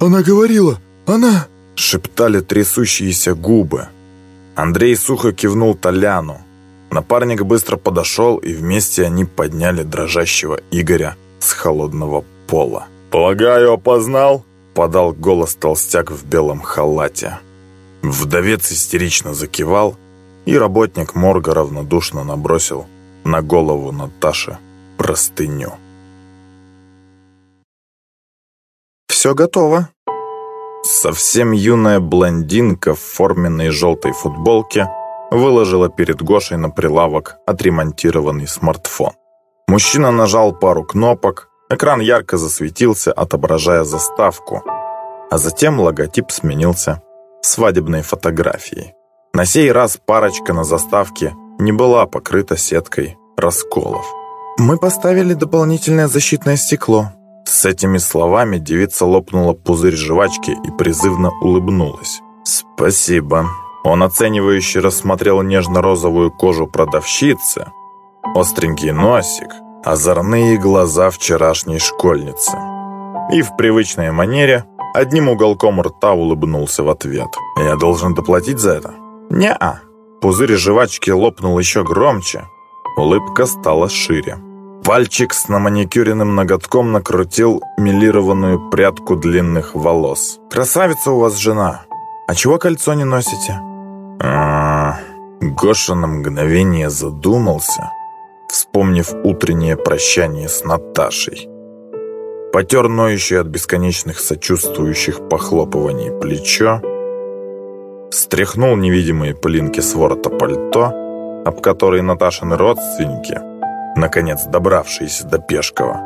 она говорила! Она...» Шептали трясущиеся губы. Андрей сухо кивнул Толяну. Напарник быстро подошел, и вместе они подняли дрожащего Игоря с холодного пола. «Полагаю, опознал?» — подал голос толстяк в белом халате. Вдовец истерично закивал, и работник морга равнодушно набросил на голову Наташи простыню. «Все готово». Совсем юная блондинка в форменной желтой футболке выложила перед Гошей на прилавок отремонтированный смартфон. Мужчина нажал пару кнопок, экран ярко засветился, отображая заставку, а затем логотип сменился свадебной фотографией. На сей раз парочка на заставке не была покрыта сеткой расколов. «Мы поставили дополнительное защитное стекло», С этими словами девица лопнула пузырь жвачки и призывно улыбнулась. «Спасибо». Он оценивающе рассмотрел нежно-розовую кожу продавщицы, остренький носик, озорные глаза вчерашней школьницы. И в привычной манере одним уголком рта улыбнулся в ответ. «Я должен доплатить за это?» «Не-а». Пузырь жвачки лопнул еще громче. Улыбка стала шире. Пальчик с наманикюренным ноготком накрутил милированную прядку длинных волос. «Красавица у вас жена. А чего кольцо не носите?» а Гоша на мгновение задумался, вспомнив утреннее прощание с Наташей. Потер ноющее от бесконечных сочувствующих похлопываний плечо, стряхнул невидимые пылинки с ворота пальто, об которые Наташины родственники – наконец добравшиеся до Пешкова,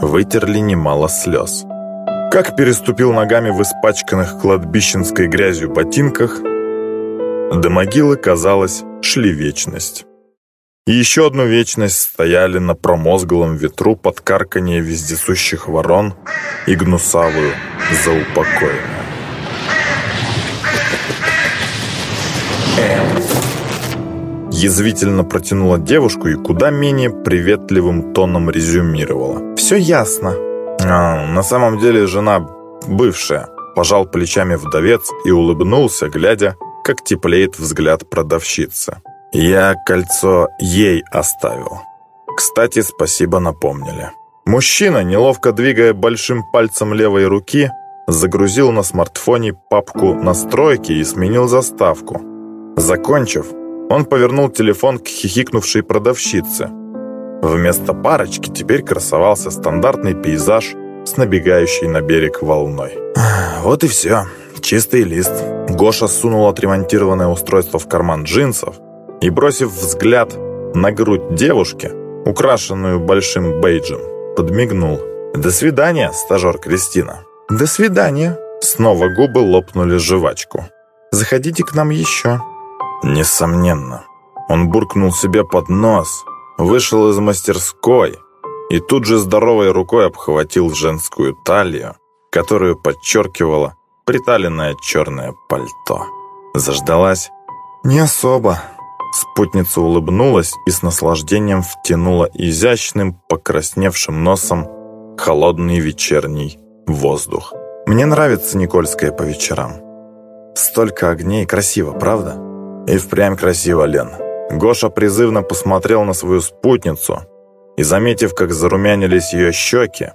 вытерли немало слез. Как переступил ногами в испачканных кладбищенской грязью ботинках, до могилы, казалось, шли вечность. И еще одну вечность стояли на промозглом ветру под карканье вездесущих ворон и гнусавую заупокоенную. Язвительно протянула девушку и куда менее приветливым тоном резюмировала. «Все ясно». А, на самом деле жена бывшая. Пожал плечами вдовец и улыбнулся, глядя, как теплеет взгляд продавщицы. «Я кольцо ей оставил. Кстати, спасибо напомнили». Мужчина, неловко двигая большим пальцем левой руки, загрузил на смартфоне папку настройки и сменил заставку. Закончив, он повернул телефон к хихикнувшей продавщице. Вместо парочки теперь красовался стандартный пейзаж с набегающей на берег волной. Вот и все. Чистый лист. Гоша сунул отремонтированное устройство в карман джинсов и, бросив взгляд на грудь девушки, украшенную большим бейджем, подмигнул. «До свидания, стажер Кристина». «До свидания». Снова губы лопнули жвачку. «Заходите к нам еще». Несомненно. Он буркнул себе под нос, вышел из мастерской и тут же здоровой рукой обхватил женскую талию, которую подчеркивало приталенное черное пальто. Заждалась? Не особо. Спутница улыбнулась и с наслаждением втянула изящным, покрасневшим носом холодный вечерний воздух. Мне нравится Никольская по вечерам. Столько огней, красиво, правда? И впрямь красиво, Лен. Гоша призывно посмотрел на свою спутницу и, заметив, как зарумянились ее щеки,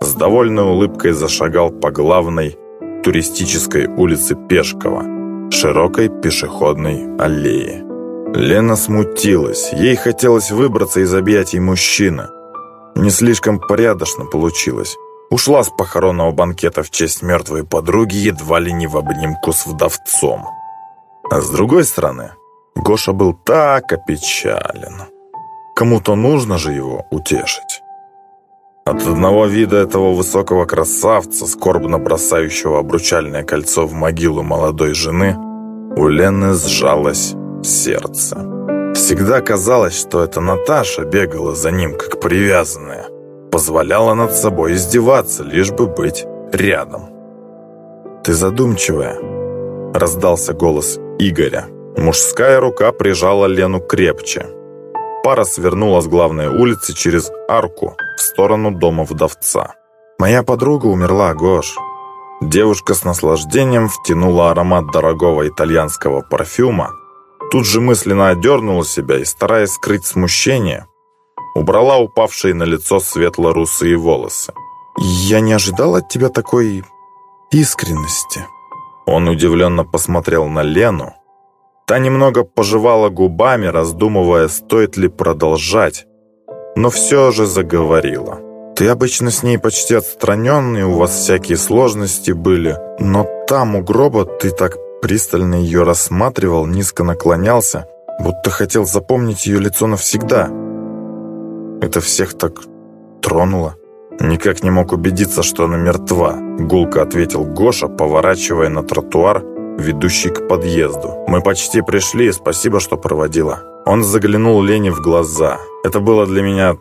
с довольной улыбкой зашагал по главной туристической улице Пешкова, широкой пешеходной аллее. Лена смутилась, ей хотелось выбраться из объятий мужчины. Не слишком порядочно получилось. Ушла с похоронного банкета в честь мертвой подруги едва ли не в обнимку с вдовцом. А с другой стороны, Гоша был так опечален. Кому-то нужно же его утешить. От одного вида этого высокого красавца, скорбно бросающего обручальное кольцо в могилу молодой жены, у Лены сжалось сердце. Всегда казалось, что это Наташа бегала за ним, как привязанная, позволяла над собой издеваться, лишь бы быть рядом. «Ты задумчивая», — раздался голос Игоря. Мужская рука прижала Лену крепче. Пара свернула с главной улицы через арку в сторону дома вдовца. «Моя подруга умерла, Гош». Девушка с наслаждением втянула аромат дорогого итальянского парфюма, тут же мысленно одернула себя и, стараясь скрыть смущение, убрала упавшие на лицо светло-русые волосы. «Я не ожидал от тебя такой искренности». Он удивленно посмотрел на Лену. Та немного пожевала губами, раздумывая, стоит ли продолжать, но все же заговорила. «Ты обычно с ней почти отстраненный, у вас всякие сложности были, но там у гроба ты так пристально ее рассматривал, низко наклонялся, будто хотел запомнить ее лицо навсегда. Это всех так тронуло». «Никак не мог убедиться, что она мертва», — гулко ответил Гоша, поворачивая на тротуар, ведущий к подъезду. «Мы почти пришли, спасибо, что проводила». Он заглянул Лене в глаза. «Это было для меня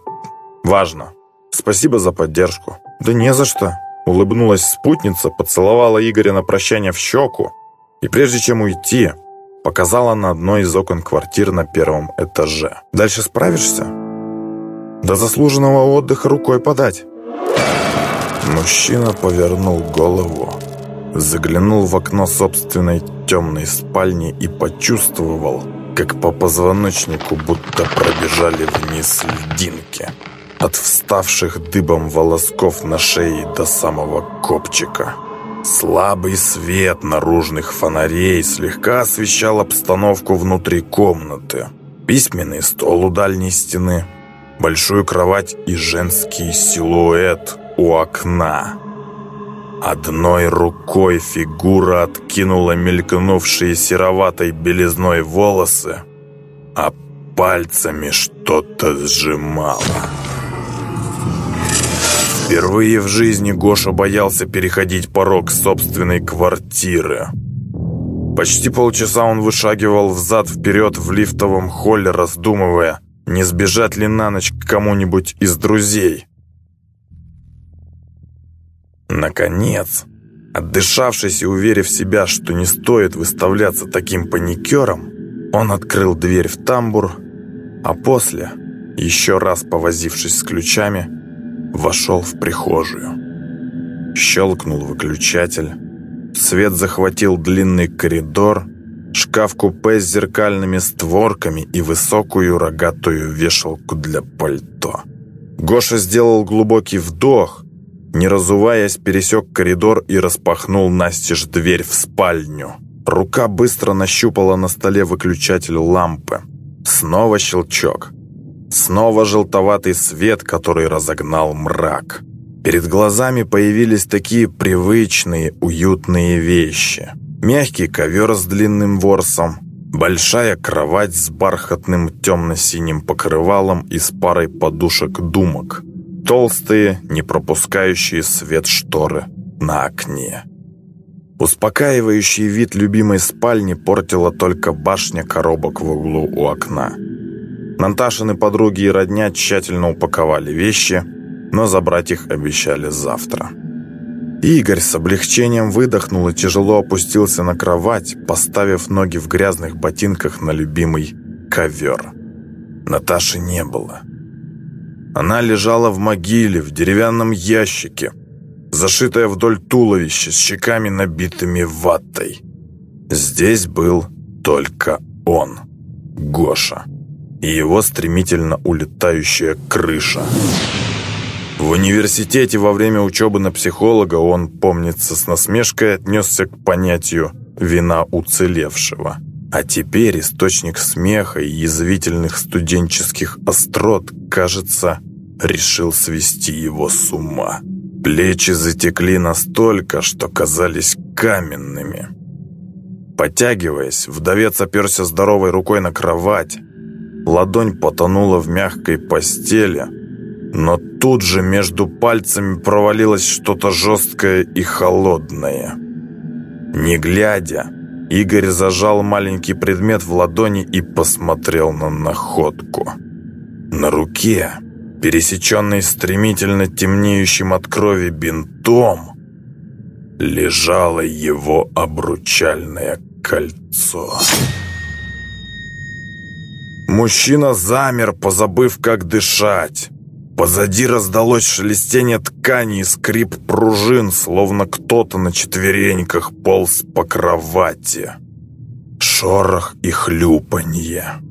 важно. Спасибо за поддержку». «Да не за что», — улыбнулась спутница, поцеловала Игоря на прощание в щеку и прежде чем уйти, показала на одно из окон квартир на первом этаже. «Дальше справишься?» «До заслуженного отдыха рукой подать». Мужчина повернул голову, заглянул в окно собственной темной спальни и почувствовал, как по позвоночнику будто пробежали вниз льдинки. От вставших дыбом волосков на шее до самого копчика. Слабый свет наружных фонарей слегка освещал обстановку внутри комнаты. Письменный стол у дальней стены, большую кровать и женский силуэт у окна. Одной рукой фигура откинула мелькнувшие сероватой белизной волосы, а пальцами что-то сжимала. Впервые в жизни Гоша боялся переходить порог собственной квартиры. Почти полчаса он вышагивал взад-вперед в лифтовом холле, раздумывая, не сбежать ли на ночь к кому-нибудь из друзей. Наконец, отдышавшись и уверив себя, что не стоит выставляться таким паникером, он открыл дверь в тамбур, а после, еще раз повозившись с ключами, вошел в прихожую. Щелкнул выключатель. Свет захватил длинный коридор, шкаф-купе с зеркальными створками и высокую рогатую вешалку для пальто. Гоша сделал глубокий вдох, не разуваясь, пересек коридор и распахнул настежь дверь в спальню. Рука быстро нащупала на столе выключатель лампы. Снова щелчок. Снова желтоватый свет, который разогнал мрак. Перед глазами появились такие привычные, уютные вещи. Мягкий ковер с длинным ворсом, большая кровать с бархатным темно-синим покрывалом с парой подушек-думок – толстые, не пропускающие свет шторы на окне. Успокаивающий вид любимой спальни портила только башня коробок в углу у окна. Наташины подруги и родня тщательно упаковали вещи, но забрать их обещали завтра. Игорь с облегчением выдохнул и тяжело опустился на кровать, поставив ноги в грязных ботинках на любимый ковер. Наташи не было. Она лежала в могиле, в деревянном ящике, зашитая вдоль туловища, с щеками набитыми ватой. Здесь был только он, Гоша, и его стремительно улетающая крыша. В университете во время учебы на психолога он, помнится, с насмешкой отнесся к понятию «вина уцелевшего». А теперь источник смеха и язвительных студенческих острот, кажется, решил свести его с ума. Плечи затекли настолько, что казались каменными. Потягиваясь, вдовец оперся здоровой рукой на кровать. Ладонь потонула в мягкой постели, но тут же между пальцами провалилось что-то жесткое и холодное. Не глядя, Игорь зажал маленький предмет в ладони и посмотрел на находку. На руке, пересеченной стремительно темнеющим от крови бинтом, лежало его обручальное кольцо. Мужчина замер, позабыв, как дышать. Позади раздалось шелестение ткани и скрип пружин, словно кто-то на четвереньках полз по кровати. Шорох и хлюпанье.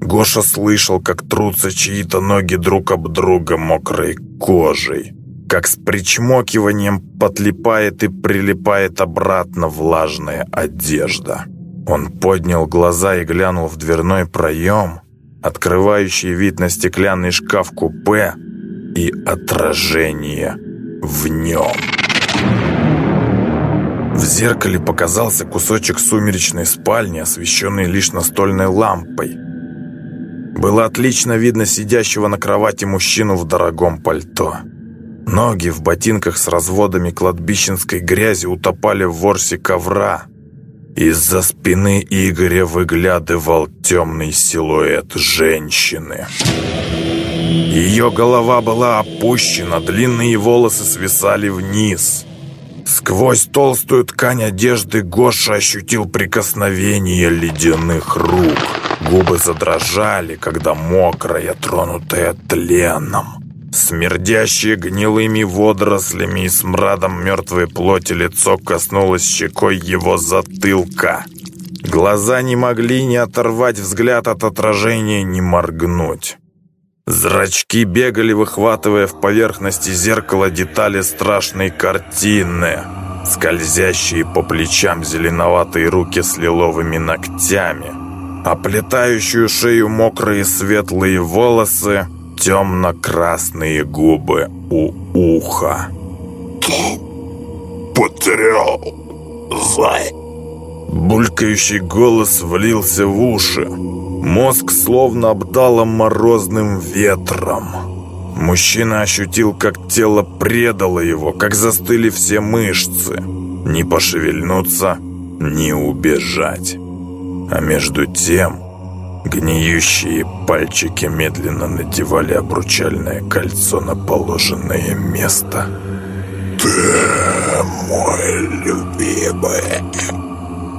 Гоша слышал, как трутся чьи-то ноги друг об друга мокрой кожей, как с причмокиванием подлипает и прилипает обратно влажная одежда. Он поднял глаза и глянул в дверной проем — открывающий вид на стеклянный шкаф-купе и отражение в нем. В зеркале показался кусочек сумеречной спальни, освещенный лишь настольной лампой. Было отлично видно сидящего на кровати мужчину в дорогом пальто. Ноги в ботинках с разводами кладбищенской грязи утопали в ворсе ковра – из-за спины Игоря выглядывал темный силуэт женщины. Ее голова была опущена, длинные волосы свисали вниз. Сквозь толстую ткань одежды Гоша ощутил прикосновение ледяных рук. Губы задрожали, когда мокрая, тронутая тленом. Смердящее гнилыми водорослями и смрадом мертвой плоти лицо коснулось щекой его затылка. Глаза не могли ни оторвать взгляд от отражения, ни моргнуть. Зрачки бегали, выхватывая в поверхности зеркала детали страшной картины. Скользящие по плечам зеленоватые руки с лиловыми ногтями. Оплетающую шею мокрые светлые волосы, темно-красные губы у уха. Ты потерял зай. Булькающий голос влился в уши. Мозг словно обдало морозным ветром. Мужчина ощутил, как тело предало его, как застыли все мышцы. Не пошевельнуться, не убежать. А между тем, гниющие пальчики медленно надевали обручальное кольцо на положенное место. Ты мой любимый.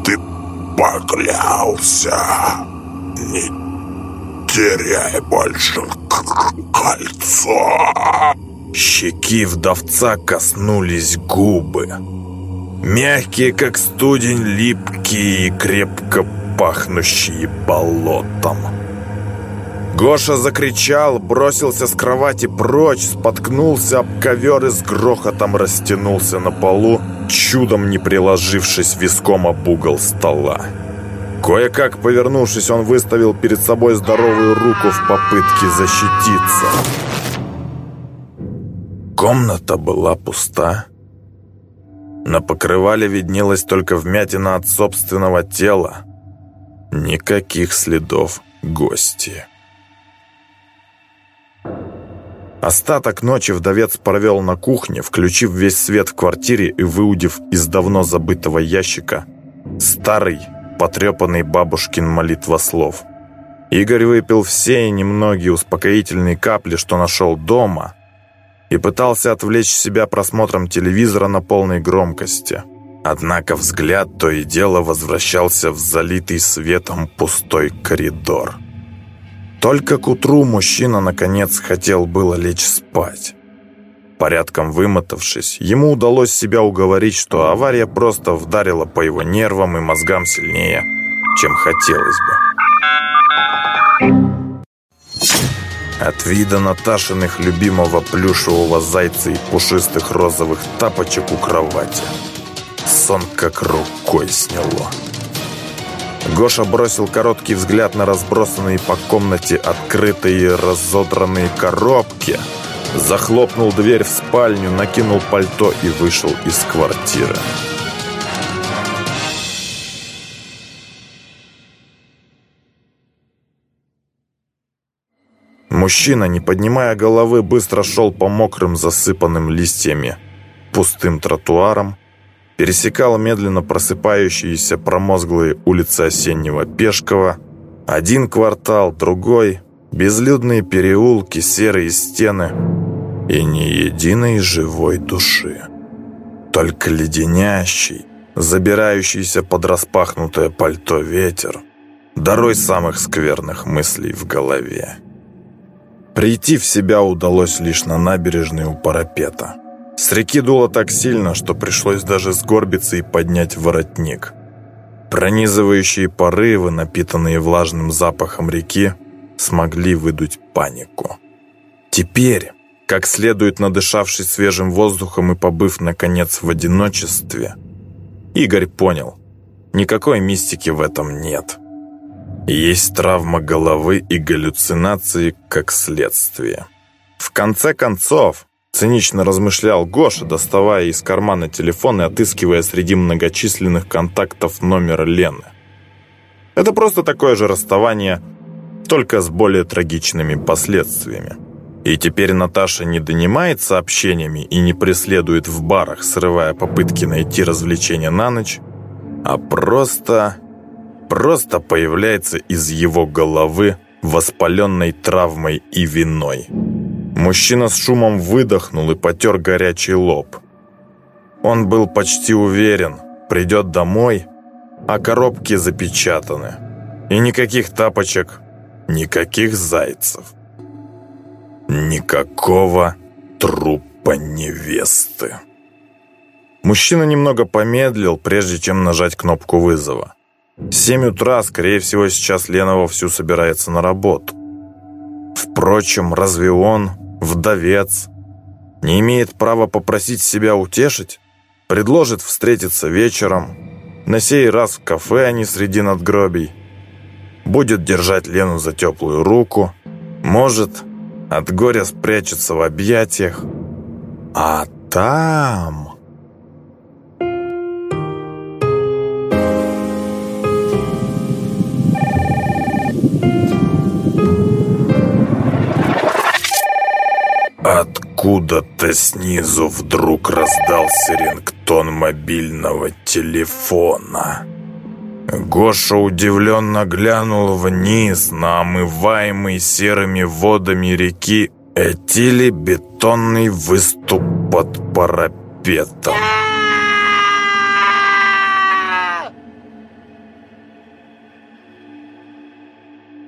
Ты поклялся. Не теряй больше кольцо. Щеки вдовца коснулись губы. Мягкие, как студень, липкие и крепко пахнущие болотом. Гоша закричал, бросился с кровати прочь, споткнулся об ковер и с грохотом растянулся на полу, чудом не приложившись виском об угол стола. Кое-как повернувшись, он выставил перед собой здоровую руку в попытке защититься. Комната была пуста. На покрывале виднелась только вмятина от собственного тела. Никаких следов гостя. Остаток ночи вдовец провел на кухне, включив весь свет в квартире и выудив из давно забытого ящика старый, потрепанный бабушкин молитвослов. Игорь выпил все и немногие успокоительные капли, что нашел дома, и пытался отвлечь себя просмотром телевизора на полной громкости. Однако взгляд то и дело возвращался в залитый светом пустой коридор. Только к утру мужчина, наконец, хотел было лечь спать. Порядком вымотавшись, ему удалось себя уговорить, что авария просто вдарила по его нервам и мозгам сильнее, чем хотелось бы. От вида Наташиных любимого плюшевого зайца и пушистых розовых тапочек у кровати сон как рукой сняло. Гоша бросил короткий взгляд на разбросанные по комнате открытые разодранные коробки, захлопнул дверь в спальню, накинул пальто и вышел из квартиры. Мужчина, не поднимая головы, быстро шел по мокрым, засыпанным листьями, пустым тротуарам, пересекал медленно просыпающиеся промозглые улицы осеннего Пешкова, один квартал, другой, безлюдные переулки, серые стены. И ни единой живой души. Только леденящий, забирающийся под распахнутое пальто ветер, дарой самых скверных мыслей в голове. Прийти в себя удалось лишь на набережной у парапета – с реки дуло так сильно, что пришлось даже сгорбиться и поднять воротник. Пронизывающие порывы, напитанные влажным запахом реки, смогли выдуть панику. Теперь, как следует надышавшись свежим воздухом и побыв, наконец, в одиночестве, Игорь понял, никакой мистики в этом нет. Есть травма головы и галлюцинации как следствие. В конце концов, Цинично размышлял Гоша, доставая из кармана телефон и отыскивая среди многочисленных контактов номер Лены. Это просто такое же расставание, только с более трагичными последствиями. И теперь Наташа не донимает сообщениями и не преследует в барах, срывая попытки найти развлечения на ночь, а просто... просто появляется из его головы воспаленной травмой и виной. Мужчина с шумом выдохнул и потер горячий лоб. Он был почти уверен, придет домой, а коробки запечатаны. И никаких тапочек, никаких зайцев. Никакого трупа невесты. Мужчина немного помедлил, прежде чем нажать кнопку вызова. Семь утра, скорее всего, сейчас Лена вовсю собирается на работу. Впрочем, разве он, вдовец, не имеет права попросить себя утешить? Предложит встретиться вечером, на сей раз в кафе, а не среди надгробий. Будет держать Лену за теплую руку. Может, от горя спрячется в объятиях. А там... Откуда-то снизу вдруг раздался рингтон мобильного телефона. Гоша удивленно глянул вниз на омываемый серыми водами реки Этили бетонный выступ под парапетом.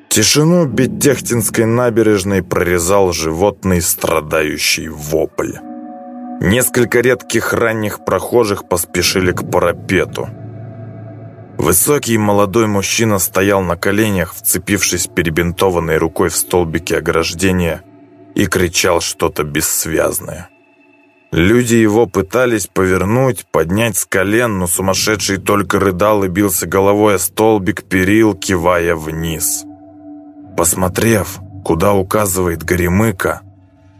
Тишину Беттехтинской набережной прорезал животный страдающий вопль. Несколько редких ранних прохожих поспешили к парапету. Высокий молодой мужчина стоял на коленях, вцепившись перебинтованной рукой в столбики ограждения, и кричал что-то бессвязное. Люди его пытались повернуть, поднять с колен, но сумасшедший только рыдал и бился головой о столбик перил, кивая вниз. Посмотрев, куда указывает Горемыка,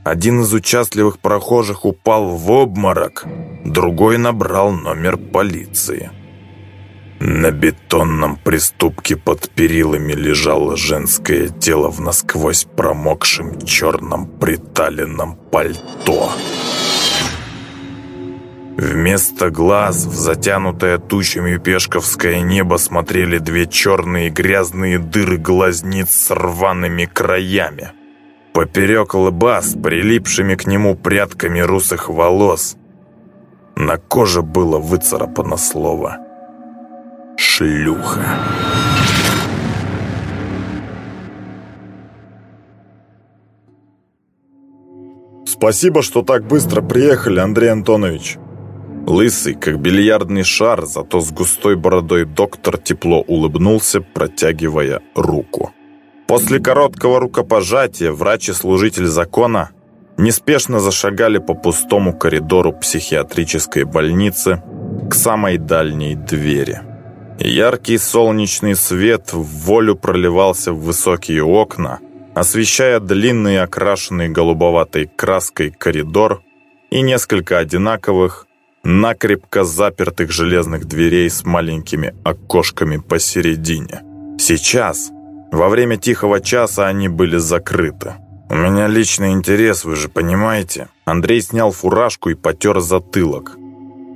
один из участливых прохожих упал в обморок, другой набрал номер полиции. На бетонном приступке под перилами лежало женское тело в насквозь промокшем черном приталенном пальто. Вместо глаз в затянутое тучами пешковское небо смотрели две черные грязные дыры глазниц с рваными краями. Поперек лба с прилипшими к нему прядками русых волос. На коже было выцарапано слово «шлюха». «Спасибо, что так быстро приехали, Андрей Антонович», Лысый, как бильярдный шар, зато с густой бородой доктор тепло улыбнулся, протягивая руку. После короткого рукопожатия врач и служитель закона неспешно зашагали по пустому коридору психиатрической больницы к самой дальней двери. Яркий солнечный свет в волю проливался в высокие окна, освещая длинный окрашенный голубоватой краской коридор и несколько одинаковых, накрепко запертых железных дверей с маленькими окошками посередине. Сейчас, во время тихого часа, они были закрыты. «У меня личный интерес, вы же понимаете?» Андрей снял фуражку и потер затылок.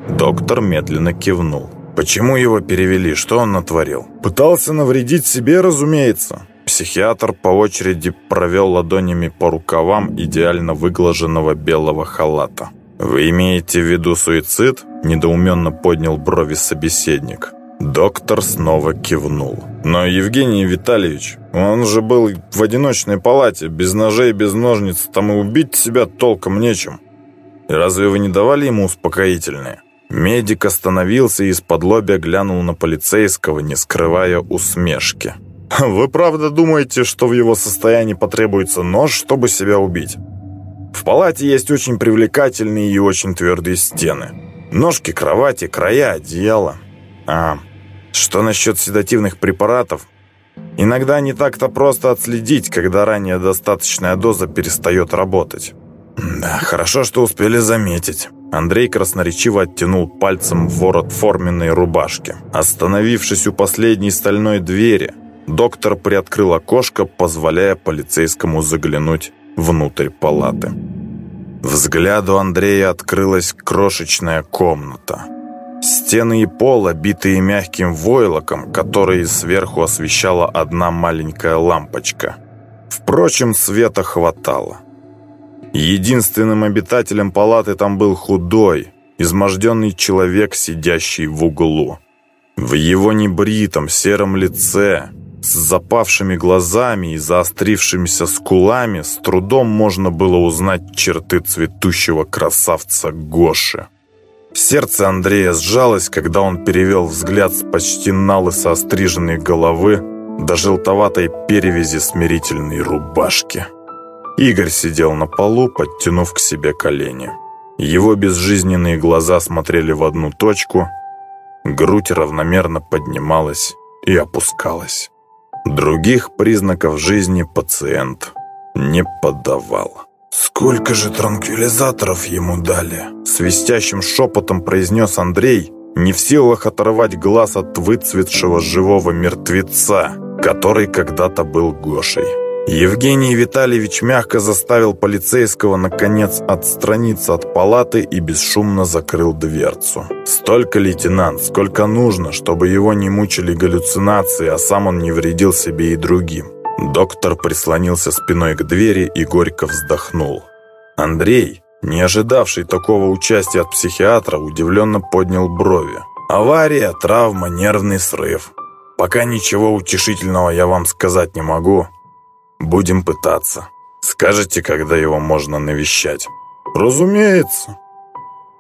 Доктор медленно кивнул. «Почему его перевели? Что он натворил?» «Пытался навредить себе, разумеется». Психиатр по очереди провел ладонями по рукавам идеально выглаженного белого халата. «Вы имеете в виду суицид?» – недоуменно поднял брови собеседник. Доктор снова кивнул. «Но Евгений Витальевич, он же был в одиночной палате, без ножей, без ножниц, там и убить себя толком нечем. И разве вы не давали ему успокоительные?» Медик остановился и из-под лобя глянул на полицейского, не скрывая усмешки. «Вы правда думаете, что в его состоянии потребуется нож, чтобы себя убить?» В палате есть очень привлекательные и очень твердые стены. Ножки кровати, края одеяла. А что насчет седативных препаратов? Иногда не так-то просто отследить, когда ранее достаточная доза перестает работать. Да, хорошо, что успели заметить. Андрей красноречиво оттянул пальцем в ворот форменной рубашки. Остановившись у последней стальной двери, доктор приоткрыл окошко, позволяя полицейскому заглянуть внутрь палаты. Взгляду Андрея открылась крошечная комната. Стены и пол, обитые мягким войлоком, который сверху освещала одна маленькая лампочка. Впрочем, света хватало. Единственным обитателем палаты там был худой, изможденный человек, сидящий в углу. В его небритом сером лице, с запавшими глазами и заострившимися скулами, с трудом можно было узнать черты цветущего красавца Гоши. Сердце Андрея сжалось, когда он перевел взгляд с почти налысо остриженной головы до желтоватой перевязи смирительной рубашки. Игорь сидел на полу, подтянув к себе колени. Его безжизненные глаза смотрели в одну точку, грудь равномерно поднималась и опускалась. Других признаков жизни пациент не подавал. «Сколько же транквилизаторов ему дали?» Свистящим шепотом произнес Андрей, не в силах оторвать глаз от выцветшего живого мертвеца, который когда-то был Гошей. Евгений Витальевич мягко заставил полицейского, наконец, отстраниться от палаты и бесшумно закрыл дверцу. Столько лейтенант, сколько нужно, чтобы его не мучили галлюцинации, а сам он не вредил себе и другим. Доктор прислонился спиной к двери и горько вздохнул. Андрей, не ожидавший такого участия от психиатра, удивленно поднял брови. «Авария, травма, нервный срыв. Пока ничего утешительного я вам сказать не могу. Будем пытаться. Скажете, когда его можно навещать?» «Разумеется.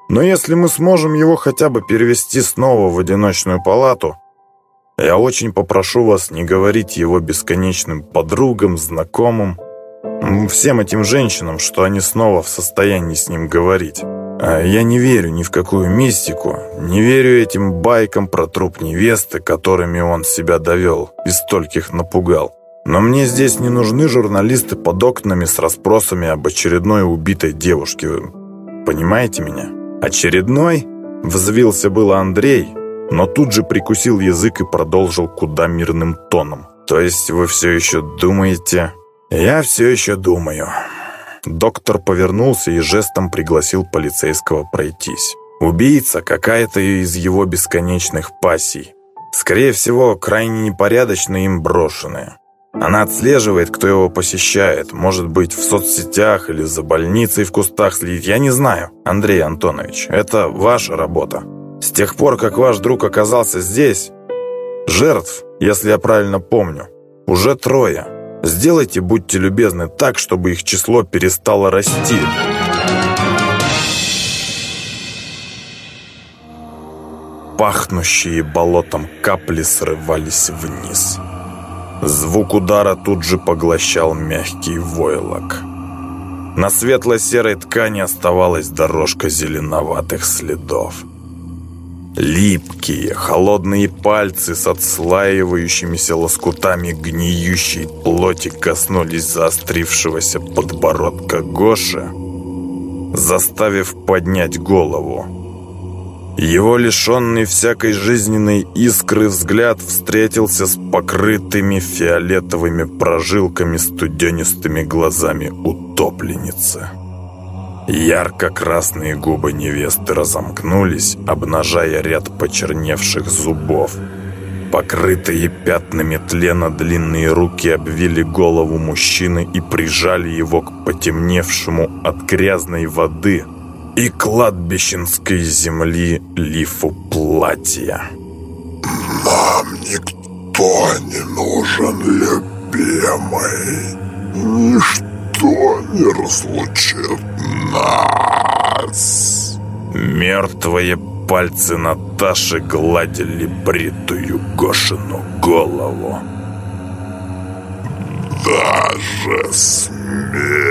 Но если мы сможем его хотя бы перевести снова в одиночную палату, я очень попрошу вас не говорить его бесконечным подругам, знакомым, всем этим женщинам, что они снова в состоянии с ним говорить. А я не верю ни в какую мистику, не верю этим байкам про труп невесты, которыми он себя довел и стольких напугал. Но мне здесь не нужны журналисты под окнами с расспросами об очередной убитой девушке. Понимаете меня? Очередной? Взвился было Андрей, но тут же прикусил язык и продолжил куда мирным тоном. «То есть вы все еще думаете...» «Я все еще думаю». Доктор повернулся и жестом пригласил полицейского пройтись. «Убийца какая-то из его бесконечных пассий. Скорее всего, крайне непорядочно им брошенная. Она отслеживает, кто его посещает. Может быть, в соцсетях или за больницей в кустах следит. Я не знаю, Андрей Антонович. Это ваша работа. С тех пор, как ваш друг оказался здесь, жертв, если я правильно помню, уже трое. Сделайте, будьте любезны, так, чтобы их число перестало расти. Пахнущие болотом капли срывались вниз. Звук удара тут же поглощал мягкий войлок. На светло-серой ткани оставалась дорожка зеленоватых следов. Липкие, холодные пальцы с отслаивающимися лоскутами гниющей плоти коснулись заострившегося подбородка Гоши, заставив поднять голову. Его лишенный всякой жизненной искры взгляд встретился с покрытыми фиолетовыми прожилками студенистыми глазами утопленницы. Ярко-красные губы невесты разомкнулись, обнажая ряд почерневших зубов. Покрытые пятнами тлена длинные руки обвили голову мужчины и прижали его к потемневшему от грязной воды и кладбищенской земли лифу платья. «Нам никто не нужен, любимый. Ничто не разлучит нас!» Мертвые пальцы Наташи гладили бритую Гошину голову. «Даже смерть!»